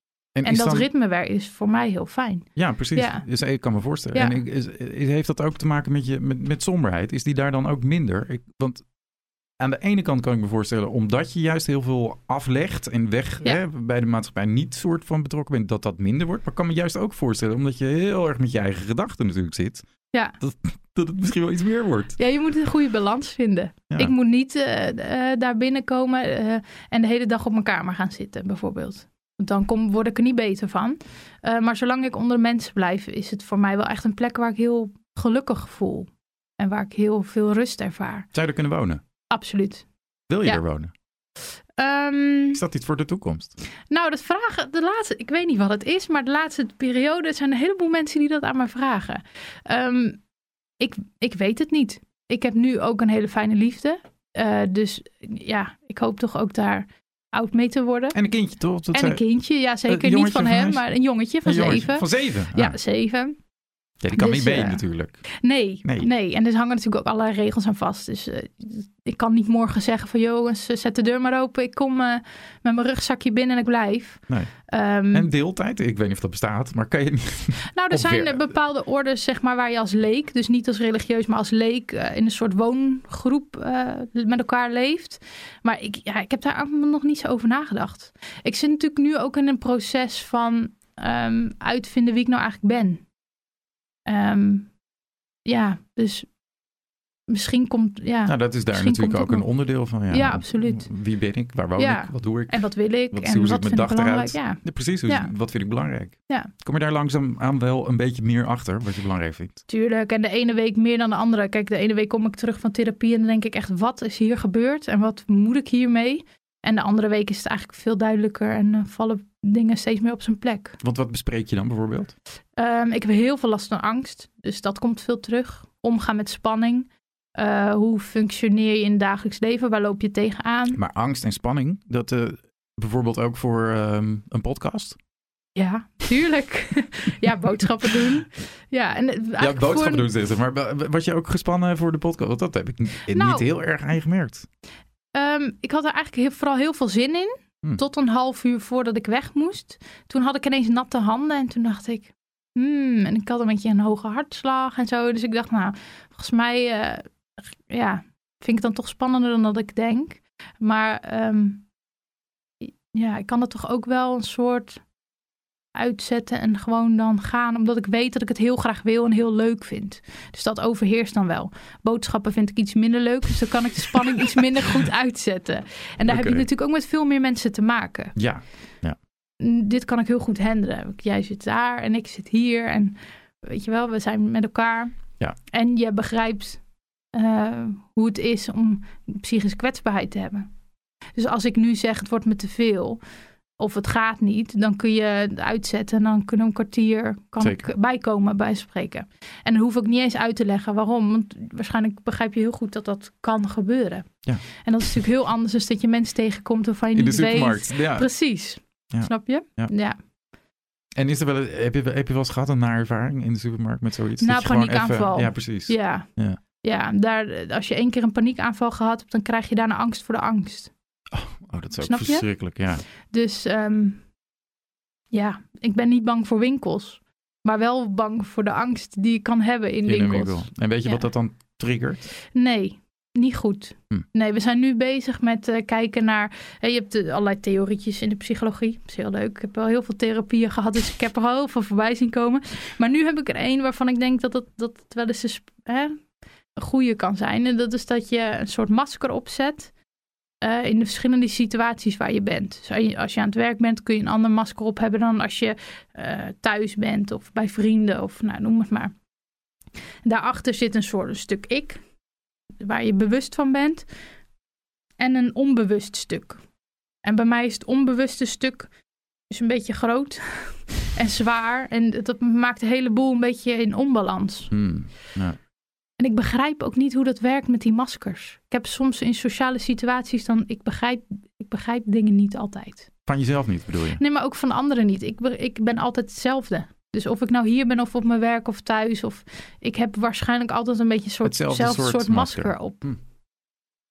En dat dan- ritme weer is voor mij heel fijn. Ja, precies. Ja. Dus ik kan me voorstellen. Ja. En ik, is, is- heeft dat ook te maken met, je, met, met somberheid? Is die daar dan ook minder? Ik, want aan de ene kant kan ik me voorstellen, omdat je juist heel veel aflegt en weg Ja. hè, bij de maatschappij niet soort van betrokken bent, dat dat minder wordt. Maar ik kan me juist ook voorstellen, omdat je heel erg met je eigen gedachten natuurlijk zit, Ja. dat, dat het misschien wel iets meer wordt. Ja, je moet een goede balans vinden. Ja. Ik moet niet eh, eh, daar binnenkomen eh, en de hele dag op mijn kamer gaan zitten, bijvoorbeeld. Dan kom, word ik er niet beter van. Eh, maar zolang ik onder mensen blijf, is het voor mij wel echt een plek waar ik heel gelukkig voel. En waar ik heel veel rust ervaar. Zou je er kunnen wonen? Absoluut. Wil je Ja. er wonen? Ehm, Is dat iets voor de toekomst? nou, dat vragen, de laatste, ik weet niet wat het is, maar de laatste periode zijn een heleboel mensen die dat aan mij vragen. Ehm, ik, ik weet het niet. Ik heb nu ook een hele fijne liefde. Eh, dus ja, ik hoop toch ook daar oud mee te worden. En een kindje toch? Dat En zei- een kindje, ja zeker. Niet van hem, maar een jongetje van een jongetje zeven. Van zeven? Ah. Ja, zeven. Ja, die kan Dus, niet mee eh, natuurlijk. Nee, Nee. nee, En er hangen natuurlijk ook allerlei regels aan vast. Dus eh, ik kan niet morgen zeggen van... jongens, eh, zet de deur maar open. Ik kom met mijn rugzakje binnen en ik blijf. Nee. Ehm, En deeltijd? Ik weet niet of dat bestaat, maar kan je niet... <laughs> nou, er zijn weer- bepaalde orden zeg maar, waar je als leek... dus niet als religieus, maar als leek... in een soort woongroep met elkaar leeft. Maar ik, ja, ik heb daar nog niet zo over nagedacht. Ik zit natuurlijk nu ook in een proces van... ehm, uitvinden wie ik nou eigenlijk ben. Ehm, ja, dus misschien komt... Ja. Nou, dat is daar natuurlijk ook een onderdeel van. Ja, Ja, absoluut. Wie ben ik? Waar woon Ja. ik? Wat doe ik? En wat wil ik? Wat- en hoe wat mijn vind ik dag belangrijk? eruit? Ja, Ja, precies. Dus. Wat vind ik belangrijk? Ja. Kom je daar langzaam aan wel een beetje meer achter wat je belangrijk vindt? tuurlijk. En de ene week meer dan de andere. Kijk, de ene week kom ik terug van therapie en dan denk ik echt, wat is hier gebeurd? En wat moet ik hiermee? En de andere week is het eigenlijk veel duidelijker en eh, vallen dingen steeds meer op zijn plek. Want wat bespreek je dan bijvoorbeeld? Ehm, ik heb heel veel last van angst, dus dat komt veel terug. Omgaan met spanning. Eh, hoe functioneer je in het dagelijks leven? Waar loop je tegenaan? Maar angst en spanning, dat eh, bijvoorbeeld ook voor ehm, een podcast? Ja, tuurlijk. <laughs> ja, boodschappen doen. Ja, en eh, Ja, boodschappen voor doen zitten. Maar wa- was je ook gespannen voor de podcast? Dat heb ik niet, Nou. heel erg aan je gemerkt. Ehm, ik had er eigenlijk heel, vooral heel veel zin in. Hm. Tot een half uur voordat ik weg moest. Toen had ik ineens natte handen en toen dacht ik... Hmm, en ik had een beetje een hoge hartslag en zo. Dus ik dacht, nou, volgens mij eh, ja, vind ik dan toch spannender dan dat ik denk. Maar ehm, ja, ik kan het toch ook wel een soort uitzetten en gewoon dan gaan. Omdat ik weet dat ik het heel graag wil en heel leuk vind. Dus dat overheerst dan wel. Boodschappen vind ik iets minder leuk. Dus dan kan ik de spanning iets <laughs> minder goed uitzetten. En daar heb je natuurlijk ook met veel meer mensen te maken. Ja, Mm, Dit kan ik heel goed handelen. Jij zit daar en ik zit hier. En weet je wel, we zijn met elkaar. Ja. En je begrijpt eh, hoe het is om psychische kwetsbaarheid te hebben. Dus als ik nu zeg het wordt me te veel of het gaat niet, dan kun je het uitzetten en dan kunnen we een kwartier kan Zeker. ik bijkomen bij spreken. En dan hoef ik niet eens uit te leggen waarom, want waarschijnlijk begrijp je heel goed dat dat kan gebeuren. Ja. En dat is natuurlijk heel anders dan dat je mensen tegenkomt waarvan je in de weet. supermarkt. Ja. Precies. Ja. Snap je? Ja. En is er wel, heb, je, heb je wel eens gehad een naar ervaring in de supermarkt met zoiets? Na paniekaanval. even- Ja, precies. Ja. Ja. Ja, daar, als je één keer een paniekaanval gehad hebt, dan krijg je daarna angst voor de angst. Oh, dat is ook je? verschrikkelijk, ja. Dus ehm, ja, ik ben niet bang voor winkels. Maar wel bang voor de angst die ik kan hebben in, winkels. winkel. En weet je Ja. wat dat dan triggert? Nee, niet goed. Hm. Nee, we zijn nu bezig met eh, kijken naar... je hebt allerlei theorietjes in de psychologie. Dat is heel leuk. Ik heb wel heel veel therapieën gehad, dus ik heb er al heel veel voorbij zien komen. Maar nu heb ik er één waarvan ik denk dat het, dat het wel eens een, hè, een goede kan zijn. En dat is dat je een soort masker opzet... eh, in de verschillende situaties waar je bent. Dus als je- aan het werk bent, kun je een ander masker op hebben dan als je eh, thuis bent of bij vrienden of nou, noem het maar. Daarachter zit een soort een stuk ik, waar je bewust van bent, en een onbewust stuk. En bij mij is het onbewuste stuk is een beetje groot <laughs> en zwaar. En dat maakt de hele boel een beetje in onbalans. Hmm. Ja. En ik begrijp ook niet hoe dat werkt met die maskers. Ik heb soms in sociale situaties dan, ik begrijp, ik begrijp dingen niet altijd. Van jezelf niet, bedoel je? Nee, maar ook van anderen niet. Ik, ik ben altijd hetzelfde. Dus of ik nou hier ben of op mijn werk of thuis. Of ik heb waarschijnlijk altijd een beetje een soort, Hetzelfde zelfde soort soort, masker, masker. op.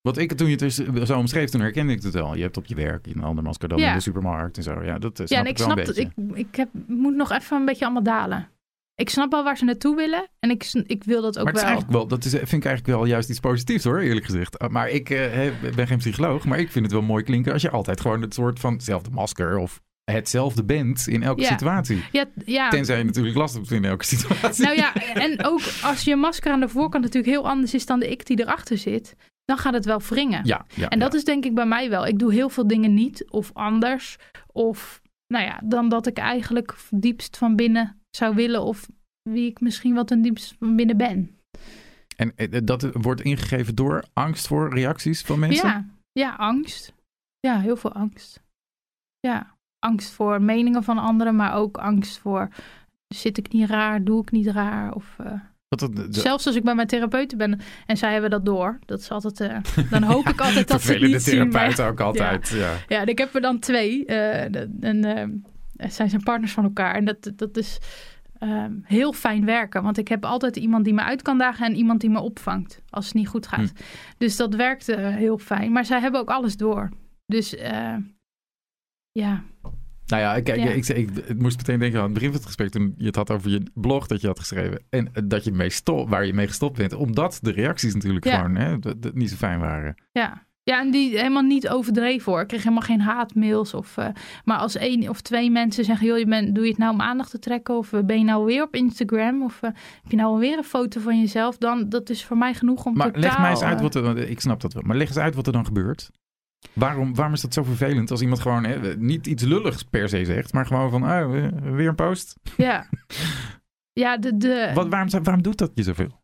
Wat ik, toen je het dus zo omschreef, toen herkende ik het wel. Je hebt op je werk een ander masker dan Ja. in de supermarkt en zo. Ja, dat eh, Ja, en ik ik snap beetje. Ik, ik heb, moet nog even een beetje allemaal dalen. Ik snap wel waar ze naartoe willen. En ik, ik wil dat ook maar het is wel. eigenlijk wel, dat is, vind ik eigenlijk wel juist iets positiefs hoor, eerlijk gezegd. Uh, Maar ik eh, heb- ben geen psycholoog, maar ik vind het wel mooi klinken als je altijd gewoon het soort van hetzelfde masker of hetzelfde bent in elke Ja. situatie. Ja, ja. Tenzij je natuurlijk last hebt in elke situatie. Nou ja, en ook als je masker aan de voorkant natuurlijk heel anders is dan de ik die erachter zit. Dan gaat het wel wringen. ja, ja, En dat is denk ik bij mij wel. Ik doe heel veel dingen niet of anders. Of nou ja, dan dat ik eigenlijk diepst van binnen zou willen. Of wie ik misschien wat ten diepst van binnen ben. En eh, dat wordt ingegeven door angst voor reacties van mensen? Ja, ja, angst. Ja, heel veel angst. Ja, angst voor meningen van anderen, maar ook angst voor zit ik niet raar, doe ik niet raar. Of, eh, Dat, zelfs als ik bij mijn therapeuten ben en zij hebben dat door, dat is altijd, eh, dan <laughs> hoop ik altijd dat ze het niet zien. maar- therapeuten ook <laughs> altijd. Ja. Ja, en ik heb er dan twee. eh, de- en eh, zij zijn partners van elkaar. En dat, dat is ehm, heel fijn werken. Want ik heb altijd iemand die me uit kan dagen en iemand die me opvangt als het niet goed gaat. Hm. Dus dat werkte heel fijn. Maar zij hebben ook alles door. Dus eh, ja, Nou ja, kijk, Ja. Ik, ik, ik moest meteen denken aan het begin van het gesprek toen je het had over je blog dat je had geschreven. En eh, dat je mee stop, waar je mee gestopt bent. Omdat de reacties natuurlijk Ja. gewoon hè, niet zo fijn waren. ja. Ja, en die helemaal niet overdreven hoor. Ik kreeg helemaal geen haatmails. Of, eh, maar als één of twee mensen zeggen: joh, je bent, doe je het nou om aandacht te trekken? Of eh, ben je nou weer op Instagram? Of eh, heb je nou alweer een foto van jezelf? Dan dat is voor mij genoeg om Maar totaal... leg mij eens uit wat er, ik snap dat wel, maar leg eens uit wat er dan gebeurt. Waarom, waarom is dat zo vervelend als iemand gewoon hè, niet iets lulligs per se zegt, maar gewoon van, oh, eh, weer een post? Ja. <laughs> Ja, de, de, Wat, waarom, waarom doet dat je zoveel?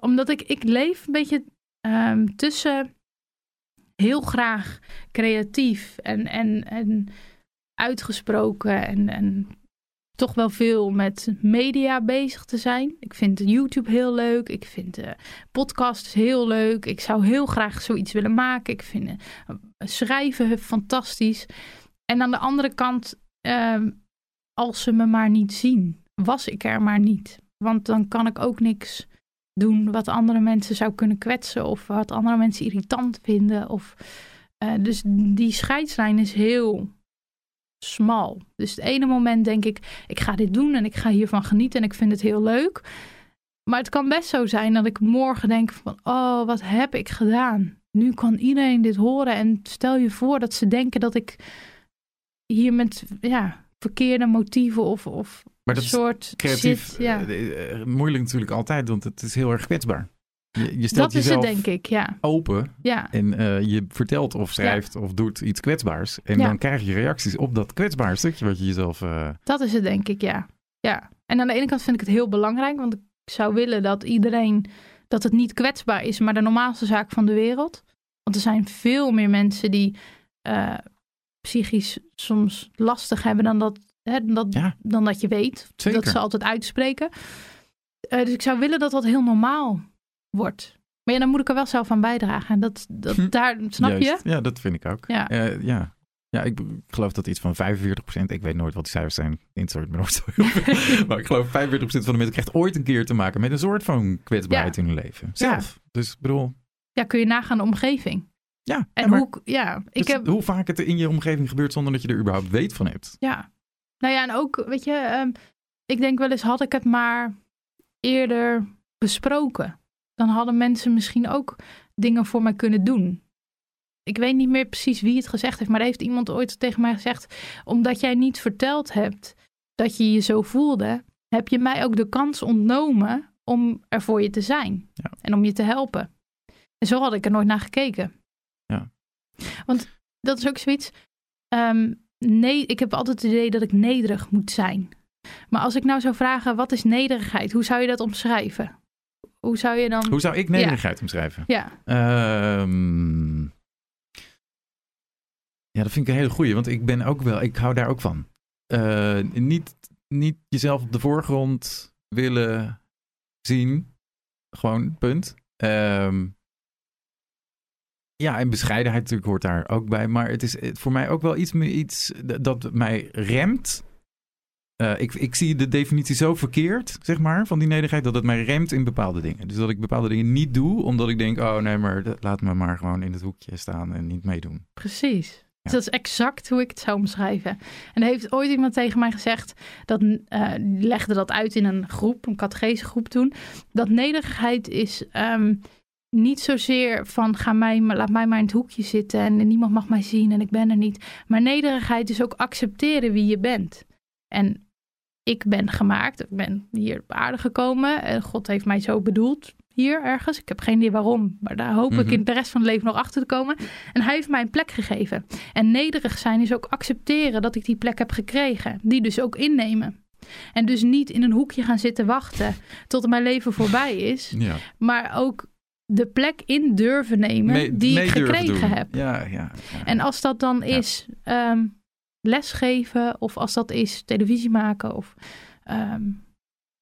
omdat ik, ik leef een beetje ehm, tussen heel graag creatief en, en, en uitgesproken en, en toch wel veel met media bezig te zijn. Ik vind YouTube heel leuk. Ik vind eh, podcasts heel leuk. Ik zou heel graag zoiets willen maken. Ik vind eh, schrijven fantastisch. En aan de andere kant, ehm, als ze me maar niet zien, was ik er maar niet. Want dan kan ik ook niks doen wat andere mensen zou kunnen kwetsen of wat andere mensen irritant vinden. Of, eh, dus die scheidslijn is heel smal. Dus het ene moment denk ik, ik ga dit doen en ik ga hiervan genieten en ik vind het heel leuk. Maar het kan best zo zijn dat ik morgen denk van, oh, wat heb ik gedaan? Nu kan iedereen dit horen en stel je voor dat ze denken dat ik hier met ja, verkeerde motieven of, of Maar dat soort creatief. Ja. eh, eh, moeilijk natuurlijk altijd, want het is heel erg kwetsbaar. Je, je stelt Dat is het, jezelf denk ik, ja. open ja. en eh, je vertelt of schrijft of doet iets kwetsbaars. En dan krijg je reacties op dat kwetsbaar stukje wat je jezelf... Dat is het, denk ik, ja. ja. En aan de ene kant vind ik het heel belangrijk, want ik zou willen dat iedereen, dat het niet kwetsbaar is, maar de normaalste zaak van de wereld. Want er zijn veel meer mensen die psychisch soms lastig hebben dan dat, hè, dat, Ja. dan dat je weet. Zeker. Dat ze altijd uitspreken. Eh, dus ik zou willen dat dat heel normaal wordt. Maar ja, dan moet ik er wel zelf aan bijdragen. En dat, dat Hm. daar, snap juist. je? Ja, dat vind ik ook. Ja. Eh, ja. Ja, ik, ik geloof dat iets van 45%, ik weet nooit wat die cijfers zijn, interessant me nooit <laughs> maar ik geloof 45% van de mensen krijgt ooit een keer te maken met een soort van kwetsbaarheid Ja. in hun leven. Zelf. Dus ik bedoel, Ja, kun je nagaan de omgeving. Ja. En hoe, ja, ik dus heb, hoe vaak het in je omgeving gebeurt zonder dat je er überhaupt weet van hebt. ja. Nou ja, en ook, weet je, ehm, ik denk wel eens, had ik het maar eerder besproken, dan hadden mensen misschien ook dingen voor mij kunnen doen. Ik weet niet meer precies wie het gezegd heeft, maar heeft iemand ooit tegen mij gezegd: omdat jij niet verteld hebt dat je je zo voelde, heb je mij ook de kans ontnomen om er voor je te zijn Ja. en om je te helpen. En zo had ik er nooit naar gekeken. Want dat is ook zoiets. ehm, nee, ik heb altijd het idee dat ik nederig moet zijn. Maar als ik nou zou vragen, wat is nederigheid? Hoe zou je dat omschrijven? Hoe zou je dan... Hoe zou ik nederigheid omschrijven? Ja, Ehm, ja, dat vind ik een hele goeie, want ik ben ook wel, ik hou daar ook van. Eh, niet, niet jezelf op de voorgrond willen zien. Gewoon, punt. Ehm, ja, en bescheidenheid natuurlijk hoort daar ook bij. Maar het is voor mij ook wel iets, iets dat mij remt. Eh, ik, ik zie de definitie zo verkeerd, zeg maar, van die nederigheid, dat het mij remt in bepaalde dingen. Dus dat ik bepaalde dingen niet doe, omdat ik denk, oh nee, maar laat me maar gewoon in het hoekje staan en niet meedoen. precies. Ja. Dus dat is exact hoe ik het zou omschrijven. En er heeft ooit iemand tegen mij gezegd, dat, eh, die legde dat uit in een groep, een catechesegroep toen, dat nederigheid is ehm, niet zozeer van ga mij, maar- laat mij maar in het hoekje zitten en niemand mag mij zien en ik ben er niet. Maar nederigheid is ook accepteren wie je bent. En ik ben gemaakt, ik ben hier op aarde gekomen en God heeft mij zo bedoeld hier ergens. Ik heb geen idee waarom, maar daar hoop ik Mhm. in de rest van het leven nog achter te komen. En hij heeft mij een plek gegeven. En nederig zijn is ook accepteren dat ik die plek heb gekregen. Die dus ook innemen. En dus niet in een hoekje gaan zitten wachten tot mijn leven voorbij is. Ja. Maar ook de plek in durven nemen Mee- die mee ik gekregen heb. Ja, ja. ja. En als dat dan Ja. is ehm, lesgeven of als dat is televisie maken of, ehm,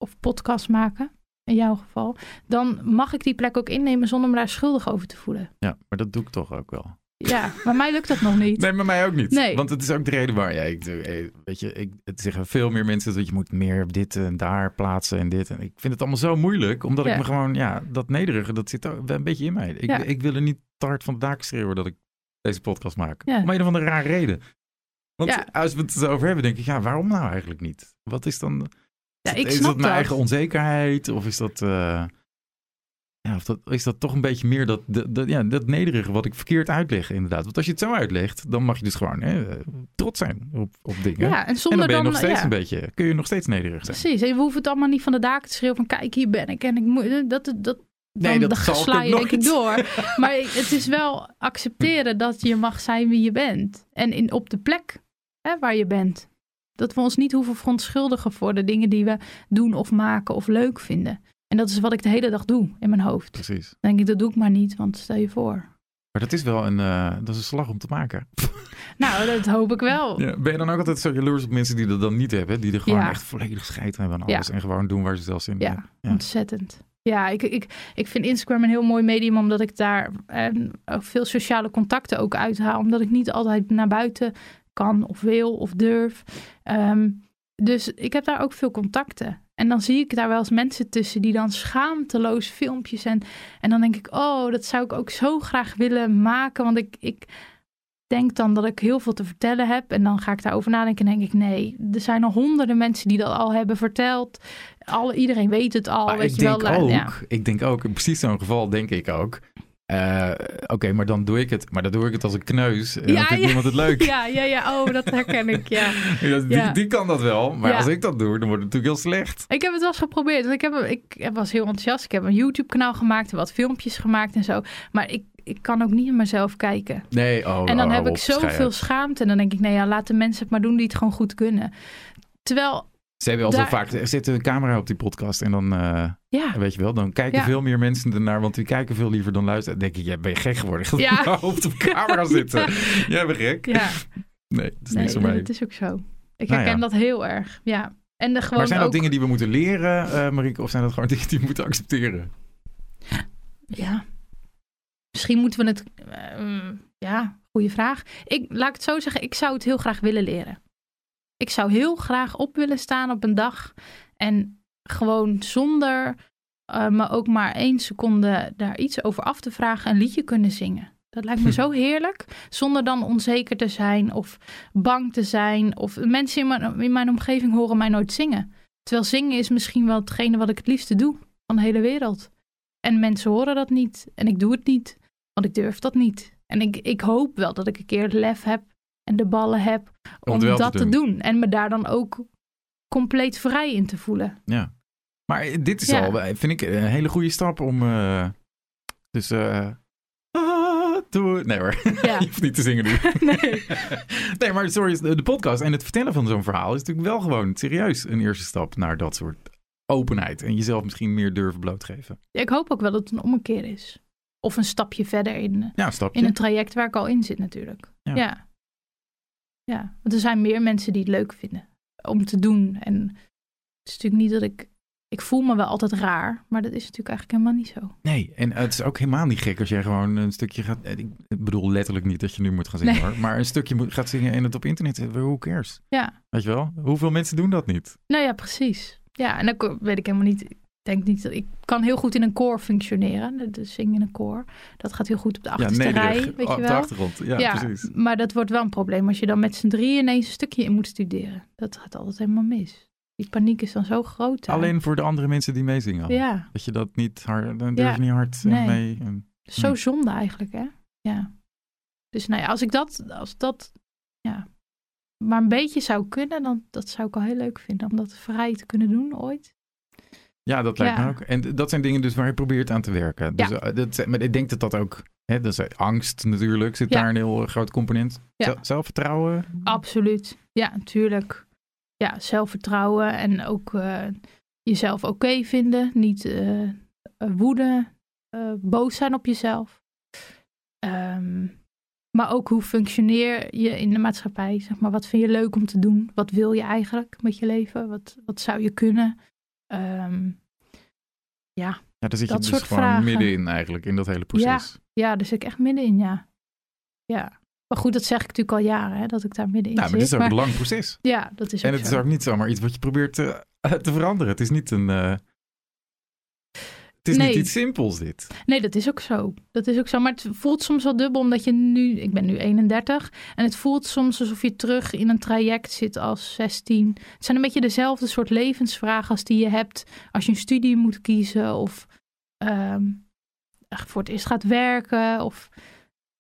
of podcast maken, in jouw geval, dan mag ik die plek ook innemen zonder me daar schuldig over te voelen. ja, maar dat doe ik toch ook wel. Ja, maar mij lukt dat nog niet. Nee, maar mij ook niet. Nee. Want het is ook de reden waar jij, ik, eh, weet je, ik, het zeggen veel meer mensen dat je moet meer dit en daar plaatsen en dit. En ik vind het allemaal zo moeilijk, omdat Ja. ik me gewoon, ja, dat nederige, dat zit ook een beetje in mij. Ik, Ja. ik wil er niet te hard van de schreeuwen dat ik deze podcast maak. Ja. Om een of andere rare reden. Want Ja. als we het zo over hebben, denk ik, ja, waarom nou eigenlijk niet? Wat is dan, Ja, ik is snap dat mijn dat. eigen onzekerheid? Of is dat, eh, ja, of dat, is dat toch een beetje meer dat, dat, dat- ja, dat nederige wat ik verkeerd uitleg inderdaad? Want als je het zo uitlegt, dan mag je dus gewoon hè, trots zijn op, op dingen. Ja, en en zonder dan ben je dan, nog steeds ja, een beetje, kun je nog steeds nederig zijn. Precies, en we hoeven het allemaal niet van de daken te schreeuwen van kijk, hier ben ik en ik moet, dat, dat, dat Nee, dan, dat dan sla je denk ik door. <laughs> Maar het is wel accepteren dat je mag zijn wie je bent. En in, op de plek hè, waar je bent. Dat we ons niet hoeven verontschuldigen voor de dingen die we doen of maken of leuk vinden. En dat is wat ik de hele dag doe in mijn hoofd. Precies. Dan denk ik, dat doe ik maar niet, want stel je voor. Maar dat is wel een, eh, dat is een slag om te maken. <laughs> Nou, dat hoop ik wel. Ja, ben je dan ook altijd zo jaloers op mensen die dat dan niet hebben? Die er gewoon Ja. echt volledig scheid hebben aan Ja. alles. En gewoon doen waar ze zelfs in Ja, Ja. ontzettend. Ja, ik, ik, ik vind Instagram een heel mooi medium, omdat ik daar eh, veel sociale contacten ook uithaal. Omdat ik niet altijd naar buiten kan of wil of durf. Ehm, dus ik heb daar ook veel contacten. En dan zie ik daar wel eens mensen tussen die dan schaamteloos filmpjes en, en dan denk ik, oh, dat zou ik ook zo graag willen maken. Want ik, ik denk dan dat ik heel veel te vertellen heb. En dan ga ik daarover nadenken en denk ik, nee, er zijn al honderden mensen die dat al hebben verteld. Alle, iedereen weet het al. Maar weet ik je wel, denk la- ook, ja. ik denk ook, in precies zo'n geval denk ik ook. Eh, Oké, maar dan doe ik het. Maar dan doe ik het als een kneus. En dan Ja, vindt ja. niemand het leuk. <laughs> Ja, ja, ja, oh, dat herken ik, ja. <laughs> Ja, die, Ja. die kan dat wel. Maar als ik dat doe, dan wordt het natuurlijk heel slecht. Ik heb het wel eens geprobeerd. Ik, heb, ik was heel enthousiast. Ik heb een YouTube-kanaal gemaakt en wat filmpjes gemaakt en zo. Maar ik, ik kan ook niet naar mezelf kijken. Nee, oh, en dan oh, heb ik zoveel schaamte. En dan denk ik, nee, ja, laat de mensen het maar doen die het gewoon goed kunnen. Terwijl, Ze hebben al zo vaak, er zit een camera op die podcast en dan, eh, ja, weet je wel, dan kijken Ja. veel meer mensen ernaar, want die kijken veel liever dan luisteren. Dan denk ik, ja, ben je gek geworden? Ja. <laughs> op camera <laughs> zitten. Jij bent gek. ja. Nee, dat is Nee, niks voor mij. dat is ook zo. Ik Nou herken dat heel erg, ja. En de gewoon Maar zijn dat ook, dingen die we moeten leren, eh Marieke, of zijn dat gewoon <laughs> dingen die we moeten accepteren? Ja. Misschien moeten we het, eh, ja, goede vraag. Ik, laat ik het zo zeggen, ik zou het heel graag willen leren. Ik zou heel graag op willen staan op een dag en gewoon zonder uh, me ook maar één seconde daar iets over af te vragen een liedje kunnen zingen. Dat lijkt me zo heerlijk. Zonder dan onzeker te zijn of bang te zijn. Of mensen in mijn, in mijn omgeving horen mij nooit zingen. Terwijl zingen is misschien wel hetgene wat ik het liefste doe van de hele wereld. En mensen horen dat niet. En ik doe het niet. Want ik durf dat niet. En ik, ik hoop wel dat ik een keer het lef heb en de ballen heb om, dat te doen. En me daar dan ook compleet vrij in te voelen. Ja. Maar dit is al, vind ik, een hele goede stap om. Uh, dus. Uh, Nee hoor, ja. <laughs> je hoeft niet te zingen nu. <laughs> nee. <laughs> nee, maar sorry, de podcast en het vertellen van zo'n verhaal is natuurlijk wel gewoon serieus een eerste stap naar dat soort openheid. En jezelf misschien meer durven blootgeven. Ja, ik hoop ook wel dat het een ommekeer is. Of een stapje verder in, ja, een in een traject waar ik al in zit natuurlijk. Ja. Ja. want er zijn meer mensen die het leuk vinden om te doen. En het is natuurlijk niet dat ik ik voel me wel altijd raar, maar dat is natuurlijk eigenlijk helemaal niet zo. Nee, en het is ook helemaal niet gek als jij gewoon een stukje gaat. Eh, ik bedoel letterlijk niet dat je nu moet gaan zingen hoor, maar een stukje moet, gaat zingen en het op internet zetten. Hoe cares? Ja. Weet je wel? Hoeveel mensen doen dat niet? Nou ja, precies. Ja, en dan weet ik helemaal niet. Ik denk niet dat ik kan heel goed in een koor functioneren. Dus zingen in een koor. Dat gaat heel goed op de achterste ja, rij, weet je wel. De achtergrond, ja, ja, precies. Maar dat wordt wel een probleem als je dan met z'n drieën ineens een stukje in moet studeren. Dat gaat altijd helemaal mis. Die paniek is dan zo groot. Alleen voor de andere mensen die meezingen. Ja. Dat je dat niet hard, dan durf je niet hard eh, mee. En, zo hm. zonde eigenlijk, hè? Ja. Dus nou ja, als ik dat, als dat, ja, maar een beetje zou kunnen, dan dat zou ik al heel leuk vinden om dat vrij te kunnen doen ooit. Ja, dat lijkt me ook. En dat zijn dingen dus waar je probeert aan te werken. Dus, ja. Eh, dat, maar ik denk dat dat ook, hè, dat is angst natuurlijk, zit daar een heel eh, groot component. Zelfvertrouwen? Absoluut. Ja, natuurlijk ja, zelfvertrouwen en ook uh, jezelf oké vinden. Niet uh, woede, uh, boos zijn op jezelf. Um, maar ook hoe functioneer je in de maatschappij? Zeg maar, wat vind je leuk om te doen? Wat wil je eigenlijk met je leven? Wat, wat zou je kunnen? Um, ja, ja, daar zit je dus gewoon vragen. middenin eigenlijk, in dat hele proces. Ja, ja, daar zit ik echt middenin, ja. Ja. Maar goed, dat zeg ik natuurlijk al jaren, hè, dat ik daar middenin nou, zit. Maar dit is ook een lang proces. Ja, dat is ook En het is ook niet zomaar iets wat je probeert te, <laughs> te veranderen. Het is niet een... Uh, het is niet iets simpels dit. Nee, dat is ook zo. Dat is ook zo. Maar het voelt soms wel dubbel omdat je nu... Ik ben nu 31. En het voelt soms alsof je terug in een traject zit als 16. Het zijn een beetje dezelfde soort levensvragen als die je hebt als je een studie moet kiezen. Of um, voor het eerst gaat werken. Of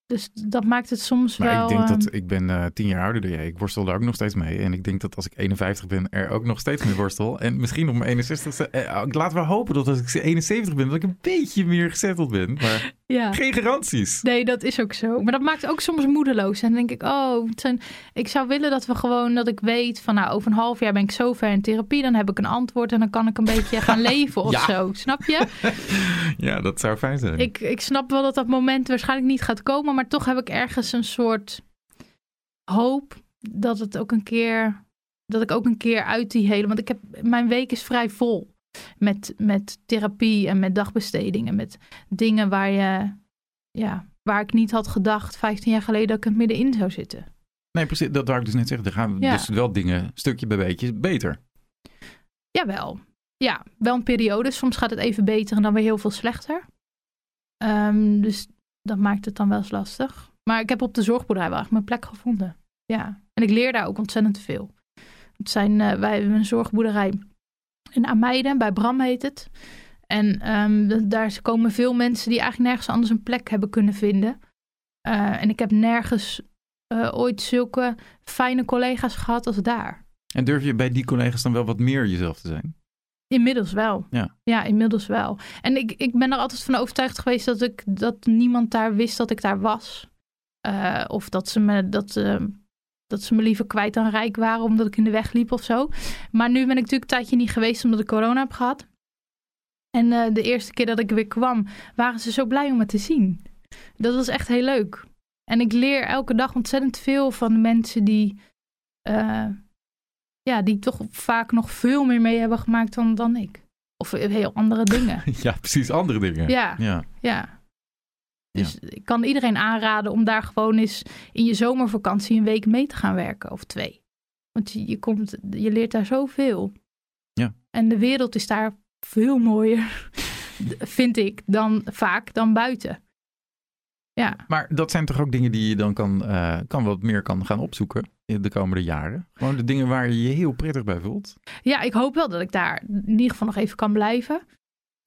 dus dat maakt het soms maar wel... ik denk dat... Ehm, ik ben uh, tien jaar ouder dan jij. Ik worstel daar ook nog steeds mee. En ik denk dat als ik 51 ben, er ook nog steeds mee worstel. En misschien op mijn 61ste... Eh, laten we hopen dat als ik 71 ben, dat ik een beetje meer gezetteld ben. Maar ja. geen garanties. Nee, dat is ook zo. Maar dat maakt ook soms moedeloos. En dan denk ik, oh, zijn... ik zou willen dat we gewoon... Dat ik weet van, nou, over een half jaar ben ik zo ver in therapie. Dan heb ik een antwoord en dan kan ik een beetje gaan <laughs> leven of zo. Snap je? <laughs> ja, dat zou fijn zijn. Ik, ik snap wel dat dat moment waarschijnlijk niet gaat komen maar toch heb ik ergens een soort hoop dat het ook een keer, dat ik ook een keer uit die hele, want ik heb, mijn week is vrij vol met, met therapie en met dagbestedingen, met dingen waar je, ja, waar ik niet had gedacht 15 jaar geleden dat ik het middenin zou zitten. Nee, precies, dat wou ik dus net zeggen. Er gaan dus wel dingen stukje bij beetje beter. Jawel. Ja, wel een periode. Soms gaat het even beter en dan weer heel veel slechter. Um, dus dat maakt het dan wel eens lastig. Maar ik heb op de zorgboerderij wel echt mijn plek gevonden. Ja, en ik leer daar ook ontzettend veel. Het zijn, uh, wij hebben een zorgboerderij in Ameiden, bij Bram heet het. En um, daar komen veel mensen die eigenlijk nergens anders een plek hebben kunnen vinden. Uh, en ik heb nergens uh, ooit zulke fijne collega's gehad als daar. En durf je bij die collega's dan wel wat meer jezelf te zijn? Inmiddels wel. Ja, ja inmiddels wel. En ik, ik ben er altijd van overtuigd geweest dat, ik, dat niemand daar wist dat ik daar was. Uh, of dat ze, me, dat, uh, dat ze me liever kwijt dan rijk waren omdat ik in de weg liep of zo. Maar nu ben ik natuurlijk een tijdje niet geweest omdat ik corona heb gehad. En uh, de eerste keer dat ik weer kwam, waren ze zo blij om me te zien. Dat was echt heel leuk. En ik leer elke dag ontzettend veel van de mensen die ja, die toch vaak nog veel meer mee hebben gemaakt dan, dan ik. Of heel andere dingen. <laughs> ja, precies andere dingen. Ja, ja. ja. Dus ik kan iedereen aanraden om daar gewoon eens in je zomervakantie een week mee te gaan werken of twee. Want je, je, komt, je leert daar zoveel. Ja. En de wereld is daar veel mooier, <laughs> vind ik, dan vaak dan buiten. Ja. Maar dat zijn toch ook dingen die je dan kan, eh, kan wat meer kan gaan opzoeken in de komende jaren? Gewoon de dingen waar je je heel prettig bij voelt? Ja, ik hoop wel dat ik daar in ieder geval nog even kan blijven.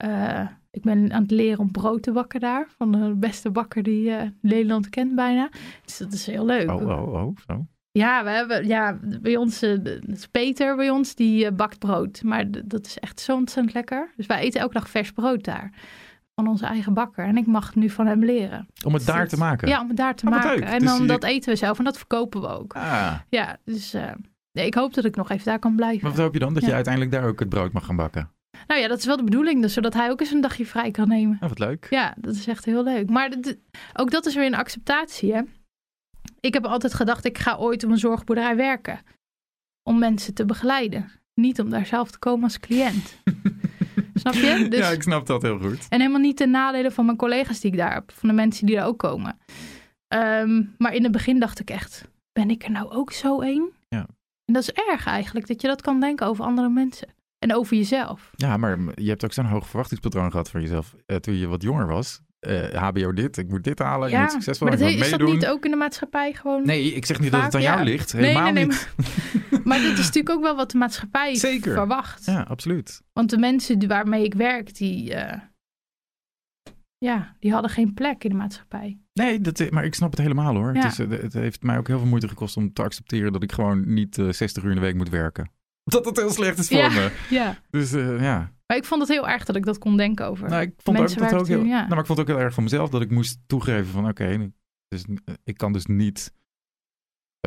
Uh, ik ben aan het leren om brood te bakken daar. Van de beste bakker die uh, Nederland kent bijna. Dus dat is heel leuk. Oh, oh, oh, zo. Ja, we hebben, ja, bij ons, uh, is Peter bij ons, die bakt brood. Maar dat is echt zo ontzettend lekker. Dus wij eten elke dag vers brood daar van onze eigen bakker. En ik mag nu van hem leren. Om het daar te maken? Ja, om het daar te Oh, maken. leuk. En Dus dan je- dat eten we zelf en dat verkopen we ook. Ah, Ja, dus eh, ik hoop dat ik nog even daar kan blijven. maar wat hoop je dan? Dat je uiteindelijk daar ook het brood mag gaan bakken? Nou ja, dat is wel de bedoeling. Dus zodat hij ook eens een dagje vrij kan nemen. Oh, wat leuk. Ja, dat is echt heel leuk. Maar ook dat is weer een acceptatie, hè. Ik heb altijd gedacht, ik ga ooit op een zorgboerderij werken. Om mensen te begeleiden. Niet om daar zelf te komen als cliënt. <laughs> Snap je? Dus- Ja, ik snap dat heel goed. En helemaal niet ten nadele van mijn collega's die ik daar heb. Van de mensen die daar ook komen. Ehm, maar in het begin dacht ik echt, ben ik er nou ook zo één? Ja. En dat is erg eigenlijk, dat je dat kan denken over andere mensen. En over jezelf. Ja, maar je hebt ook zo'n hoog verwachtingspatroon gehad van jezelf eh, toen je wat jonger was. Eh, HBO dit, ik moet dit halen, ik moet succesvol, maar dat, is dat niet ook in de maatschappij gewoon? Nee, ik zeg niet dat het aan jou ja. ligt. Helemaal nee, nee, niet. <laughs> Maar dit is natuurlijk ook wel wat de maatschappij Zeker. verwacht. Ja, absoluut. Want de mensen waarmee ik werk, die, eh, ja, die hadden geen plek in de maatschappij. Nee, dat, maar ik snap het helemaal hoor. Ja. Het, is, het heeft mij ook heel veel moeite gekost om te accepteren dat ik gewoon niet eh 60 uur in de week moet werken. <laughs> Dat het heel slecht is voor Ja. me. Ja. Dus eh, ja. Maar ik vond het heel erg dat ik dat kon denken over. Nou, ik vond ook Mensen dat waar ook heel, ja. nou, maar ik vond het ook heel erg van mezelf dat ik moest toegeven van oké, dus, eh, ik kan dus niet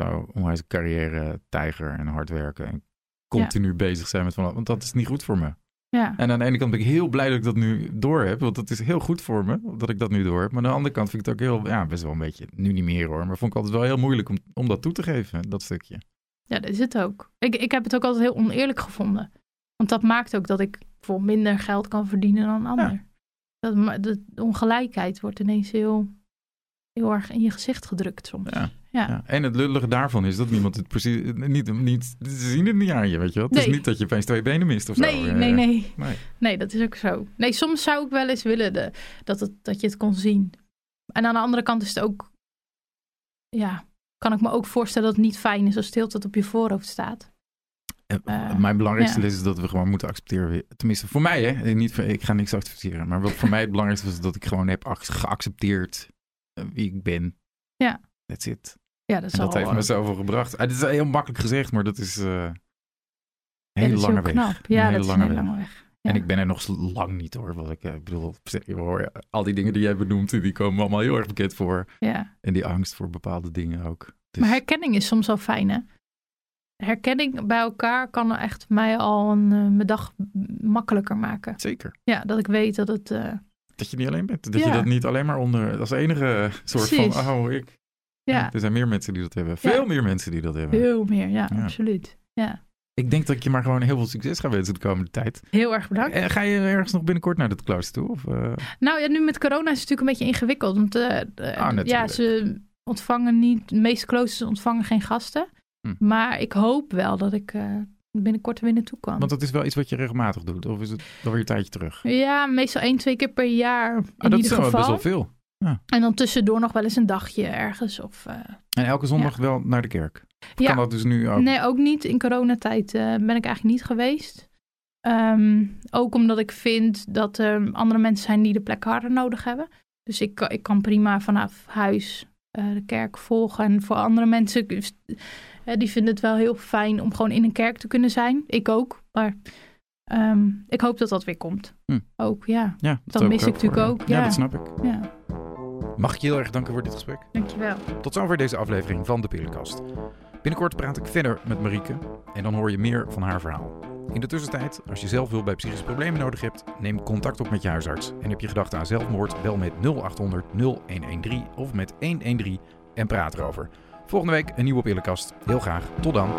zo onwijs carrière tijger en hard werken en continu bezig zijn met van want dat is niet goed voor me. ja. En aan de ene kant ben ik heel blij dat ik dat nu door heb, want dat is heel goed voor me dat ik dat nu door heb. Maar aan de andere kant vind ik het ook heel, ja, best wel een beetje, nu niet meer hoor, maar vond ik altijd wel heel moeilijk om, om dat toe te geven, dat stukje. Ja, dat is het ook. Ik, ik heb het ook altijd heel oneerlijk gevonden. Want dat maakt ook dat ik voor minder geld kan verdienen dan een ander. Dat, ma- de ongelijkheid wordt ineens heel, heel erg in je gezicht gedrukt soms. Ja. Ja. Ja. En het lullige daarvan is dat niemand het precies, niet, niet, ze zien het niet aan je, weet je wel. Het is niet dat je opeens twee benen mist of zo. Nee, nee, nee. nee. Nee, dat is ook zo. Nee, soms zou ik wel eens willen de, dat, het, dat je het kon zien. En aan de andere kant is het ook... Ja, kan ik me ook voorstellen dat het niet fijn is als het tijd op je voorhoofd staat. Eh, Eh, Mijn belangrijkste ja. les is dat we gewoon moeten accepteren. Tenminste, voor mij, hè? Eh, Niet, voor- ik ga niks accepteren. Maar wat voor mij het <laughs> belangrijkste was dat ik gewoon heb ac- geaccepteerd wie ik ben. Ja. That's it. Ja, dat is dat heeft me zoveel gebracht. Ah, dit is heel makkelijk gezegd, maar dat is een ja, hele dat is lange weg. knap. Een Ja, hele dat is een hele weg. lange weg. Ja. En ik ben er nog lang niet hoor. Wat ik, eh, ik bedoel, hoor, al die dingen die jij benoemt, die komen me allemaal heel erg bekend voor. Ja. En die angst voor bepaalde dingen ook. Dus, Maar herkenning is soms wel fijn, hè? Herkenning bij elkaar kan echt mij al een, eh, mijn dag makkelijker maken. Zeker. Ja, dat ik weet dat het... eh, Dat je niet alleen bent. Dat Ja. je dat niet alleen maar onder als enige soort Precies. van, oh, ik. ja, Er zijn meer mensen die dat hebben. Veel meer mensen die dat hebben. veel meer. Ja, Ja. absoluut. Ja. Ik denk dat ik je maar gewoon heel veel succes ga wensen de komende tijd. Heel erg bedankt. En ga je ergens nog binnenkort naar het klooster toe? Of, eh? Nou ja, nu met corona is het natuurlijk een beetje ingewikkeld. Want eh, eh, Ah, ja, ze ontvangen niet... De meeste kloosters ontvangen geen gasten. Hm. Maar ik hoop wel dat ik eh, binnenkort weer naartoe kan. Want dat is wel iets wat je regelmatig doet. Of is het dan weer een tijdje terug? Ja, meestal één, twee keer per jaar in Ah, dat is ieder wel geval. best wel veel. En dan tussendoor nog wel eens een dagje ergens. Of, eh, En elke zondag wel naar de kerk. Ja. Kan dat dus nu ook? Nee, ook niet. In coronatijd eh, ben ik eigenlijk niet geweest. Ehm, ook omdat ik vind dat er andere mensen zijn die de plek harder nodig hebben. Dus ik, kan- ik kan prima vanaf huis eh, de kerk volgen. En voor andere mensen, eh, die vinden het wel heel fijn om gewoon in een kerk te kunnen zijn. Ik ook. Maar ehm, ik hoop dat dat weer komt. Hm. Ook, ja. Ja, Dat mis ik natuurlijk ook, Ja, ja. dat snap ik. ja. Mag ik je heel erg danken voor dit gesprek. Dankjewel. Tot zover deze aflevering van de Pillenkast. Binnenkort praat ik verder met Marieke en dan hoor je meer van haar verhaal. In de tussentijd, als je zelf hulp bij psychische problemen nodig hebt, neem contact op met je huisarts. En heb je gedachten aan zelfmoord, bel met 0800 0113 of met 113 en praat erover. Volgende week een nieuwe Pillenkast. Heel graag. Tot dan.